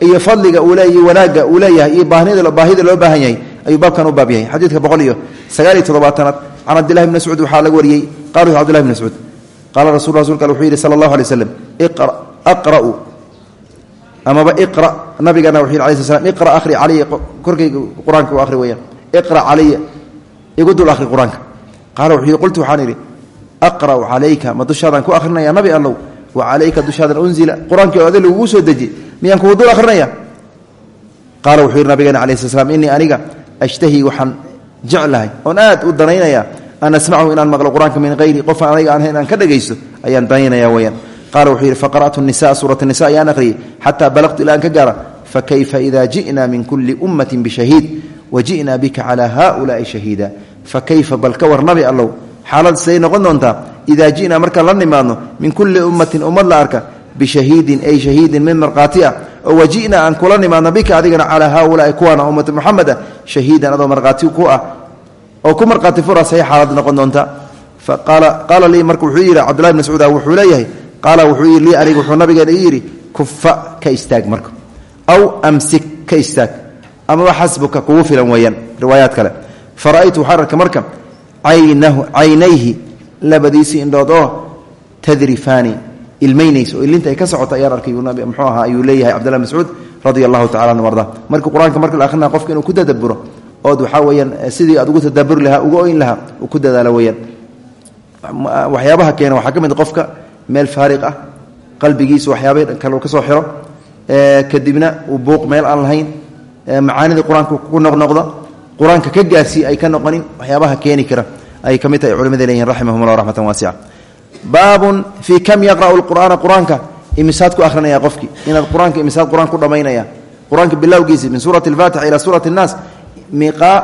iyo fadliga uu leey wanaagga uu leeyahay iyo baahida loo baahan yahay ayuu baabkan u baab yahay. Xadiidka boqol iyo sagaal iyo toddobaatanaad can cabdillahi bn mascuud waxaa laga wariyey qala wuxu cbdillahi bn mascuud. Qaala rasul rasulka wuxuu yidhi sala amaba iqra nabigana wuxuu yidhi alay sl slam iqra akhri calaya korkayga qur'aanka u iqra calaya igu dul akhri qur'aanka. Wuxuu yidhi qultu waxaan idhi aqra'u calayka ma dushaadaan ku akhrinaya nabi allow? Wa calayka dushaadan unzila qur'aankii oo adi lagugu soo deji miyaan kugu dul akhrinaya? Qaala wuxuu yidhi nabigeena alai sl slam aniga ashtahii waxaan jeclahay oon aad u danaynaya an asmachu inaan maqlo qur'aanka min hayri qofaan aniga aan ka dhegaysto ayaan danaynaya weyaan qaala wuxuu yidhi faqara'tu nisa suurat nisa ayaan akhriyey xataa balaqtu ilaa aan ka gaara fakayfa ida ji'na min kulli ummatin bishahiid wa ji'na bika calaa haulaai shahiida. Fakayfa bal ka war nabi allow. Xaalad siday noqon doontaa idaa ji'naa la nimaadno min kulli ummatin ummad la arka bishahiidin ay shahiidin mid markhaati ah oo waji'na aan kula bika adigana calaa haulaai kuwaana ummata muxamed ah shahiidan adoo ku ah oo ku markhaati furaas ay xaalad noqon doontaa qaala lii marka wuxuu yidhi cabdullahi bn mascuud wuxuu leeyahay qaala wuxuu lii aniga wuxuu nabigeena ii yidhi kufa ka istaag marka. Aw amsik ka istaag. Amaba xasbuka kugu filan weeyaan riwaayaad kale. Fara'aytu waxaan arkay marka aynahu caynayhi labadiisii indhood oo tadrifaani ilmaynaysa oo ilinta ay ka socota ayaan arkay muxuu ahaa ayuu leeyahay cabdullah mascuud radia allahu tacala anhu arda. Marka qur'aanka marka la akhrina qofka inuu ku tadaburo ood waxaa weyaan sidii aad ugu tadaburi lahaa meel faariq ah qalbigiisa waxyaaba kale uu ka soo xiro. Kadibna uu buuq meel aan lahayn. Macaanidii qur'aanka ku noqnoqda qur'aanka ka gaarsii ay ka noqonin waxyaabaha keeni kara. Ay ka tahay culimada leeyihiin raximahum llah raxmatan waasica baabun kam yaqra'u lqur'aana qur'aanka? Imisaad ku ahrinaya qofkii inaad qur'aanka imisaad qur'aan ku dhammaynaya qur'aanka bilowgiisi min suurati alfaatixa ila suurati annaas. Miiqaa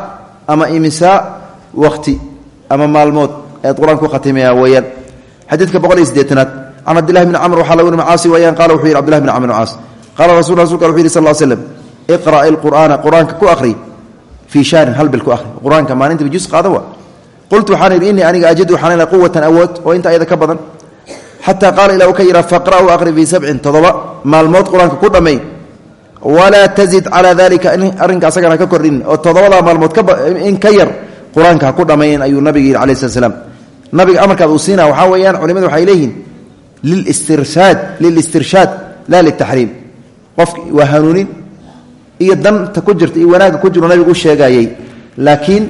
ama imisaa waqti ama maalmood ayaad qur'aan ku xadiidka boqol iyo sideetanaad can cabdillahi bni camr waxaa laga wari macaasi weeyaan. Qala wuxuu yidhi cbdillahi bni camr caas qaala rasul rasulka wuxu yidhi sal l slem iqra' ilqur'aana qur'aanka ku akhri fii shahrin hal bil ku akhri. Qur'aanka maalintiba jus qaada wa? Qultu waxaan idhi innii aniga ajidu waxaan hela quwatan awood oo inta ayada ka badan. Xataa qaala ilaa uu ka yidhaa faqra'u akhri fii sabcin toddoba maalmood qur'aanka ku dhammay walaa tazid calaa dalika arrinka asagana ka kordhin oo toddobadaa maalmood in yidhi nabiga amarkaad uu siinaa waxaa weeyaan culimadu waxay leeyihiin lilistirshaad laa liltaxriim qofki waa hanuunin iyo danta ku jirta iyo wanaagga ku jiro nabigu u sheegayey. Laakiin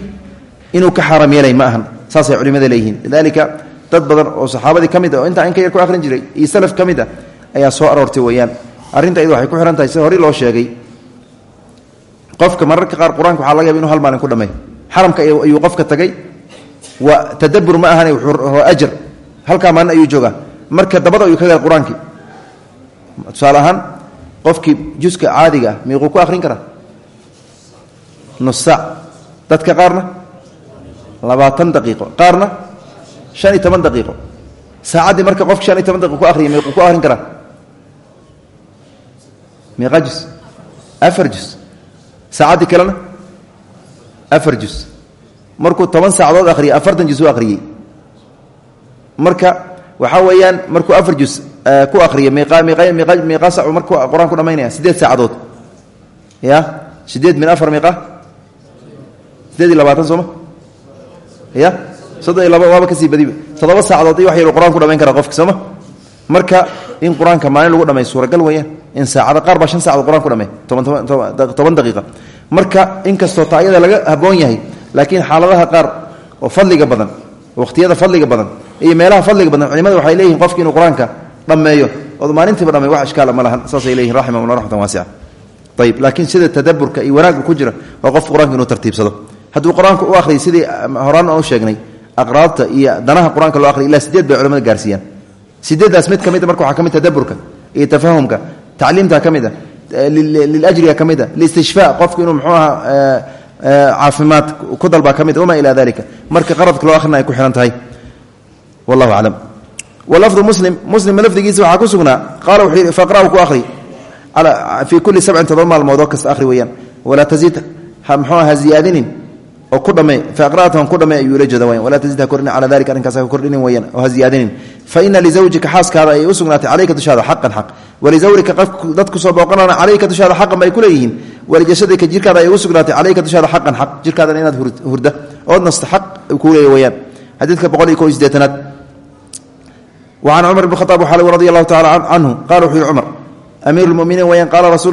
inuu ka xaaraam yeelay ma ahan. Saasay culimada leeyihiin. Lidalika dad badan oo saxaabadii ka mid ah oo intaa in ka yar ku akhrin jiray iyo salaf ka mid ah soo aroortay weeyaan. Arrinta iyadu waxay ku xihan tahay sida loo sheegay. Qofka mararka qaar qur'aanka waxaa laga yaba inu hal maalin ku dhammeeyo. Xaramka ayuu qofka tagay tadabur ma ahane wuxuu ajar halkaa maalin ayuu joogaa. Marka dabada ayuu ka gaar qur'aankii juska caadiga ah ku akhrin karaa? Nus dadka qaarna? Labaatan daqiiqo. Qaarna? Shan daqiiqo. Saacaddii marka qofka shan daqiiqo ku ahriya miiquu ku akhrin karaa? Miiqa jus. Afar kalena? Afar markuu toban saacadood akhriyay afartan jus u akhriyey marka waxaa weeyaan markuu afar jus ku akhriya miiqa sac markuu qur'aan ku dhamaynaya siddeed saacadood. Ya? Sideed min afar miiqa? Sideed iyo ya? Soddon laba waaba ka sii badiba. Toddoba saacadood iyo wax yar qur'aan kara qofka sooma? Marka in qur'aanka maalin lagu dhamay suuragal weeyaan in saacada qaar shan sacdood qur'aan ku dhamay marka inkastoo ta ayada laga haboon yahay laakiin xaaladaha qaar oo fadliga badan waqhtiyada fadliga badan iyo meelaha fadliga badan culimada waxay leeyihiin qofki inuu qur'aanka dhammeeyo ood maalintiiba wax ishkaala ma lahan saasay leeyihiin raximahumullah raxmatan waasica ayib laakiin sida tadaburka iyo wanaagga ku jira waa qofka qur'aanka inuu tartiibsado. Hadduu qur'aanka u akhriy sidii horaan u sheegnay aqraabta iyo danaha qur'aanka loo akhriy ilaa sideed bay culimada gaarsiiyaan. Sideeddaas mid ka mid a marka iyo tafahumka tacliimta ka mid a liljriga ka mid a listishfaa qofku caafimaad ku dalbaa ka mid a wamaa ilaa dalika marka qaradka loo akhrina ay ku xihan tahay. Wallahu aclam walafdu muslim muslimma lafdigiisa waxaa ku sugnaa. Qaala wuxuu yidhi faqra'u ku akhri. Fii kulli sabcin todoba maalmood oo kasta akhri weeyaan. Walaa tazid mxuu aha ziyaadinin oo ku dhamme faaqra'atan ku dhamme ayuu ula jeeda walaa tazid ha kordhin dalika arrinkaas ha kordhinin wayaan oo ha ziyaadinin. Fa ina lizawjika xaaskaada ayay u sugnaatay calayka dushaada xaqan xaq. Walizawrika qof dad ku soo booqanana calayka dushaada xaqan bay ku leeyihiin. Walijasadika jirkaada ayay u sugnaatay calayka dushaada xaqan xaq. Jirkaadana inaad hurda. Ood nasta xaq kuu leeya boqol iyo ko iyo sideetanaad wacan cumar ibn khaaab waxaa lg radi allahu tacala canhu qala wuxuu yihi cumar amiiru lmuminiin wayaan qaala rasul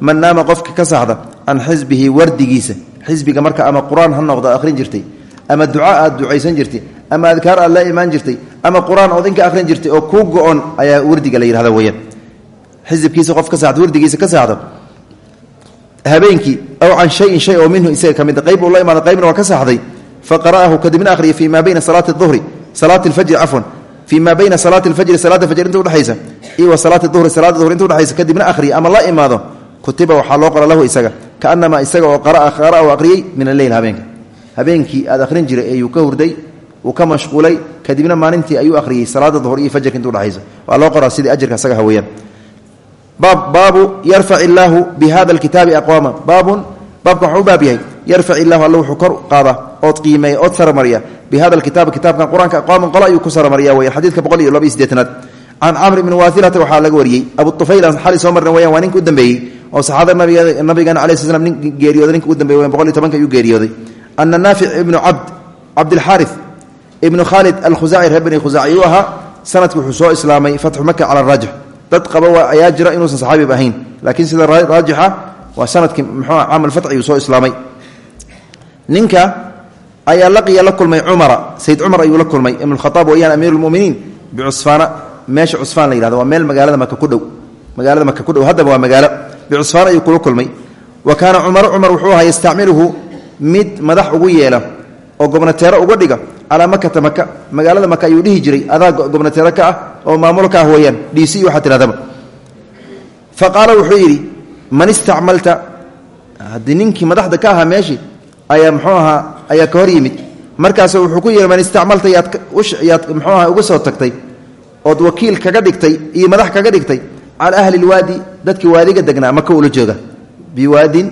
man naama qofka ka saxda can xisbihi wardigiisa xisbiga marka ama qur'aan ha noqdo akhrin jirtay ama duca aad ducaysan jirtay ama adkaar aad la imaan jirtay ama qur'aan ood inka akhrin jirtay oo kuu go-on ayaa wardiga la yihahda weyaan xisibkiisa qof ka saxdo wardigiisa ka saxdo habeenkii aw can shayin shay oo minhu isaga ka mid qayb uu la qaybna waa ka saxday fa qara'ahu kadibna akhriya fii maa bayna salaati duhri salaati lfajri cafwan fii maa bayna salaati lfajri salaada fajr inta udhexaysa iyo wa salaati duhri salaada duhri inta udhexaysa kadibna akhriya ama la imaado kutiba waxaa loo qora lahu isaga. Kaanamaa isaga oo qaraa qara u aqriyey min alleyl habeenka habeenkii aad akhrin jiray ayuu ka hurday uu ka mashquulay kadibna maalintii ayuu akhriyey salaada duhur iyo fajrka inta udhexaysa waa loo qoraa sidii ajarka isaga haweyaan baabu yarfac illaahu bi hada alkitaabi aqwaama. Baabun baabkan waxuu baab yahay illahu alla wuxuu kor qaada ood qiimeeya ood bi hada alkitaabi kitaabkan qur'aanka aqwaaman qolo ayuu ku saramariya weyan xadiidka boqol iyo laba iyo sideetanaad can camr waxaa laga wariyey abu tufayl aan xali soo marna weyaan waa ninka u dambeeyey oo saxaabada nabigeena ala sl slam nin geeriyooday ninka u dambeey wayan boqol iyo tobanka ayuu geeriyooday. Ana naafic ibnu cabd cabdilxaari ibnu khaalid alkhusaaci reer bani khusaaci ayuu ahaa sanadki wuxuu soo islaamay fatxu maka cala raajix. Dad qaba ayaa jira inuusan saxaabiba ahayn laakiin sida raajixa waa sannadkii muxuu caam alfatxi uu soo islaamay. Ninka ayaa laqiya la kulmay cumara sayd cumar ayuu la kulmay ibn khaaab wayaan amiiru lmuminiin bicusfaana meesha cusfaan la yihahdo waa meel magaalada maka ku dhow magaalada maka ku dhow haddaba waa magaalo bicusfaan ayuu kula kulmay. Wa kaana cumaru cumar wuxuu ahaa yastacmiluhu mid madax ugu yeela oo gobnateero uga dhiga calaa makata maka magaalada maka ayuu dhihi jiray adaa gobnateero ka ah oo maamulo ka ah weyaan dhiisi iyo waxaa tihahdaba fa qaala wuxuu yidhi man istacmalta haddii ninkii madaxda ka ahaa meeshii ayaa muxuu ahaa ayaa ka hor yimid. Markaas wuxuu ku uga soo tagtay ood wakiil kaga dhigtay madax kaga dhigtay cala ahli lwaadi dadkii waadiga degnaa maka ula jooga biwaadin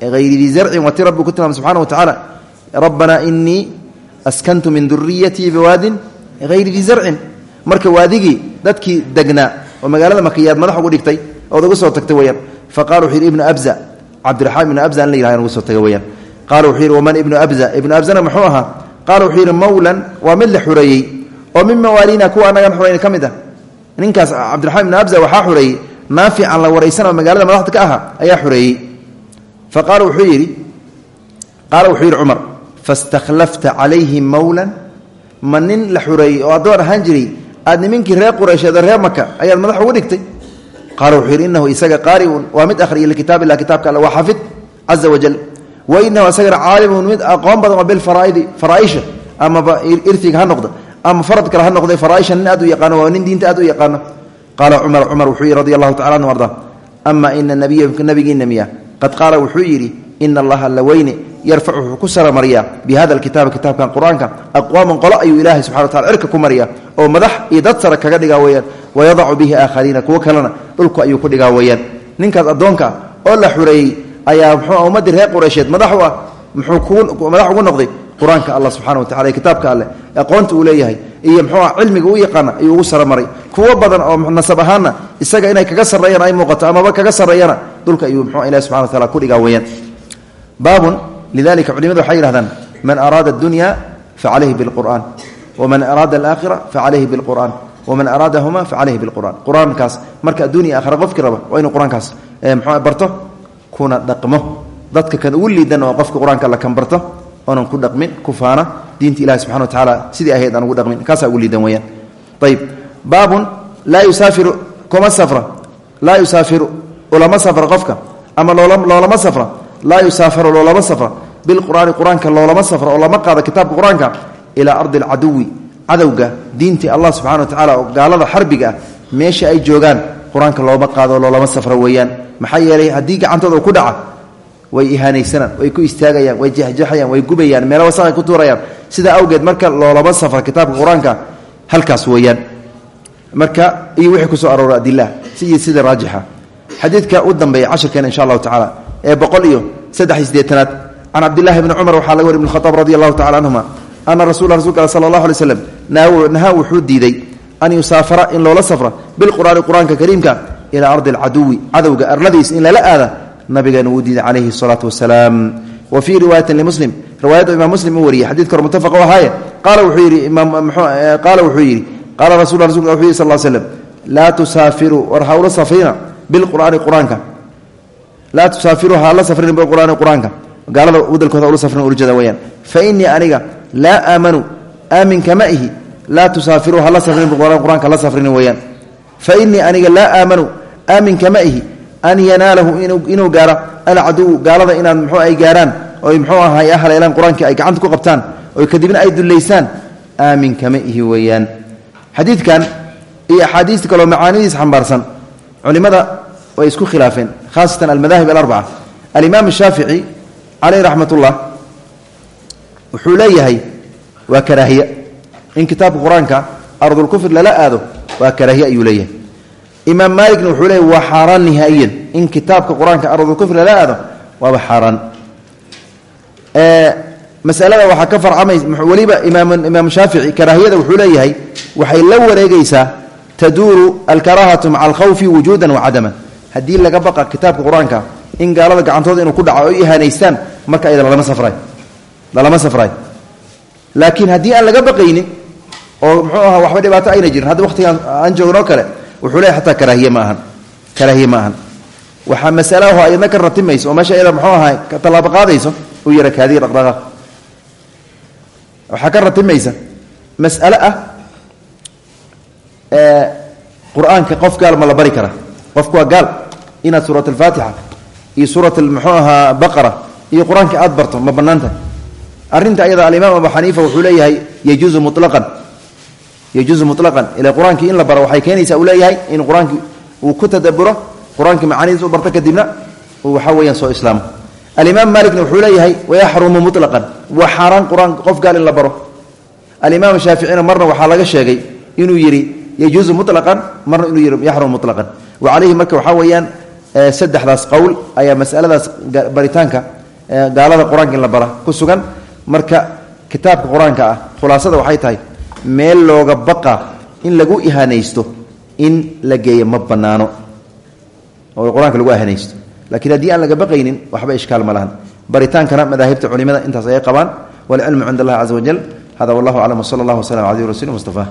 hayri dii zarcin wati rabbi ku tilmaam subxana wa tacaala rabbanaa inii askantu min duriyatii biwaadin hayri dii zarcin marka waadigii dadkii degnaa oo magaalada maka yaad madax ugu dhigtay ood uga soo tagtay weyaan fa qala wuxuu yidhi ibnu abza cabdiraxmaan ibnu abza in la yihahdan uga soo taga weyaan qaala wuxuu yidhi waman ibnu abza ibnu abzana muxuu ahaa qaala wuxuu yidhi mawlan ninkaas cabdiraxmaan ibnu abza waxaa xureeyey naafican la waraysanoo magaalada madaxda ka aha ayaa xureeyey fa qaala wuxuu yidhi qaala cumar fastakhlafta calayhi mawlan ma nin la xureeyey oo addoon ahaan jiray aad nimankii reer qureysheed oo reer maka ayaad madax ugu dhigtay? Qaala wuxuu yidhi isaga qaariun waa mid akhriya likitaab illah kitaabka alle waa xafid caza wajal wa inahu isagana caalimun mid aqoon badan oo bilfaraaidi faraaisha amaba irtiga ha noqda ama farad kale ha noqday faraaisha nin aad u yaqaano waa nin diinta aad u yaqaano. Qaala cumar cumar wuxuu yidhi radi allahu tacala anhu arda ama ina nabigiina miya. Qad qaala wuxuu yidhi ina allaha la weyne yarfacu wuxuu ku bi hada alkitaaba kitaabkan qur'aanka aqwaaman qolo ayuu ilaahay subxana wa tacala cirka ku mariyaa oo madax iyo dad sare kaga dhigaa weeyaan wayadacu bihi aakhariina kuwo kalena dhulku ayuu ku dhigaa weeyaan. Ninkaas addoonka oo la xureeyey ayaa muxuu ummaddii reer qureysheed madax u ah muxuu madax ugu noqday qur'aanka allah subxana wa tacala kitaabka alleh aqoonta uu leeyahay iyo muxuua cilmiga u yaqaana ayuu ugu saramaray. Kuwo badan oo nasab isaga inay kaga sarreeyaan ay muuqato amaba kaga sarreeyana dhulka ayuu muxuu ilahi subxana wa tacala ku dhigaa weeyaan. Baabun lidalika culimadu waxay yihahdaan man araada adunya facalayhi bilqur'an waman araada alaakhira facalayhi bilqur'an waman araadahuma facalayhi bilqur'an qur'aankaas marka addunya aakhira qofkii raba waa inuu qur'aankaas mxuu barto? Kuna dhaqmo. Dadka kan ugu liidan oo qofka qur'aanka alla kan barto oonan ku dhaqmin ku faana diinta ilahi subxana wa tacaala sidii ahayd aan ugu dhaqmin kaasaa ugu liidan weyaan ayib baabun laa yusaafiru kuma safra. Laa yusaafiru ulama safra qofka ama loolama safra. Laa yusaafaru loolama safra. Bilqur'aani qur'aanka loolama safra oo lama qaado kitaabka qur'aanka ilaa ardi alcaduwi cadowga diintii allah subxana wa tacala oo gaalada xarbiga ah meesha ay joogaan qur'aanka looma qaado loolama safra weeyaan. Maxaa yeelay haddii gacantooda ku dhaca way ihaanaysanaan way ku istaagayaan way jexjexayaan way gubayaan meelo wasaqay ku tuurayaan. Sidaa awgeed marka loolama safra kitaabka qur'aanka halkaas weeyaan. Marka iyo wixii ku soo arooray adilah iyo sida raajixa. Xadiidka u dambeeya cashirkeena insha allahu tacaala ee boqol iyo saddex iyo sideetanaad can cabdillahi bni cumar waxaa laga ibn khaaab radi allahu tacala canhuma ana rasul rasulka al sala allahu alay wuxuu diiday an yusaafara in loola safra bilqur'aani qur'aanka kariimka ilaa ardi alcaduwi cadowga arladiis in lala aada nabigeena wuu diiday calayhi salaatu wasalaam. Wa fii riwaayatin limuslim riwaayadda imaam muslim uu wariyey xadidka hore mutafaq u ahaaye qaala wuxuu yidhi qaala wuxuu yidhi qaala rasul rasulka wuxuu yidhi sal l slem laa tusaafiruu war ha ula safrina bilqur'aani qur'aanka. Laa tusaafiruu ha la safrina bilqur'aani qur'aanka. Gaalada wadalkooda ula safrin uljada weyaan fa innii aniga laa aamanu aaminka ma ihi laa tusaafiruu ha la safrin bilqur'aan qur'aanka la safrin weeyaan. Fa innii aniga laa aamanu aaminka ma ihi an yanaalahu inuu gaaro alcaduw gaalada inaad muxuu ay gaaraan oy muxuu ahay haleelaan qur'aankii ay gacanta ku qabtaan oy kadibna ay dullaysaan aaminka ma ihi weeyaan. Xadiidkan iyo axaadiista kaloo macaanidiis xambaarsan culimmada way isku khilaafeen khaasatan almadaahib alarbaca. Alimaam shaafici caleyh raxmat ullah wuxuu leeyahay waa karaahiye. In kitaabka qur'aanka ardulkufr lala aado waa karaahiye ayuu leeyahay imaam maalikna wuxuu leeyahy waa xaaraan nihaa'iyan in kitaabka qur'aanka ardulkufr lala aado waaba xaaraan. Masalada waxaa ka farcamay weliba imaam shaafici karaahiyada wuxuu leeyahay waxay la wareegaysaa taduuru alkaraahatu maca alkhawfi wujuudan wacadaman haddii laga baqa kitaabka qur'aanka in gaalada gacantooda inuu ku dhaco o ihaanaystaan marka ayada lalama safray. Lalama safray. Laakiin haddii aan laga baqaynin oo muxuu ahaa waxba dhibaato ayna jirin hadda waqtigaan aan joognoo kale wuxuu leeyahy xataa karaahiye ma ahan karaahiye ma ahan. Waxaa masalaho ayadna ka ratimayso oo meesha ayada muxuu ahaa ka tallaabo qaadayso u yara kaadiya dhaqdhaqaaq. Waxaa ka ratimaysa mas'ale ah qur'aanka qof gaal ma la bari kara. Qofku waa gaal inaad suurat alfaatixa iyo suurat muxuu ahaa baqara iyo qur'aanka yajuuzu mulaqan ila qur'aankii in la baro waxay keenaysaa uu leeyahay in qur'aankii uu ku tadaburo qur'aankii macaanidiis u barto kadibna uu waxaa weeyaan soo islaamo. Alimaam maalikna wuxuu leeyahay wayaxrumu mulaqan waa xaaraan qur'aanka qof gaal in la baro. Alimaam shaaficina marna waxaa laga sheegay inuu yidhi yajuuzu mulaqan marna inuu yidhi yaxrumu mulaqan wa calayhi marka waxaa weeyaan saddexdaas qowl ayaa masaladaas baritaanka gaalada qur'aanka in la bara ku sugan. Marka kitaabka qur'aanka ah khulaasada waxay tahay meel looga baqa in lagu ihaanaysto in la geeyo ma banaano oo qur'aanka lagu ihaanaysto lakiin haddii aan laga baqaynin waxba ishkaal ma lahan. Baritaankana madaahibta culimada intaas ayay qabaan. Walcilmu cind allahi caza wajal hada wallahu aclam wsala allah waslm ala rasuuli mustafa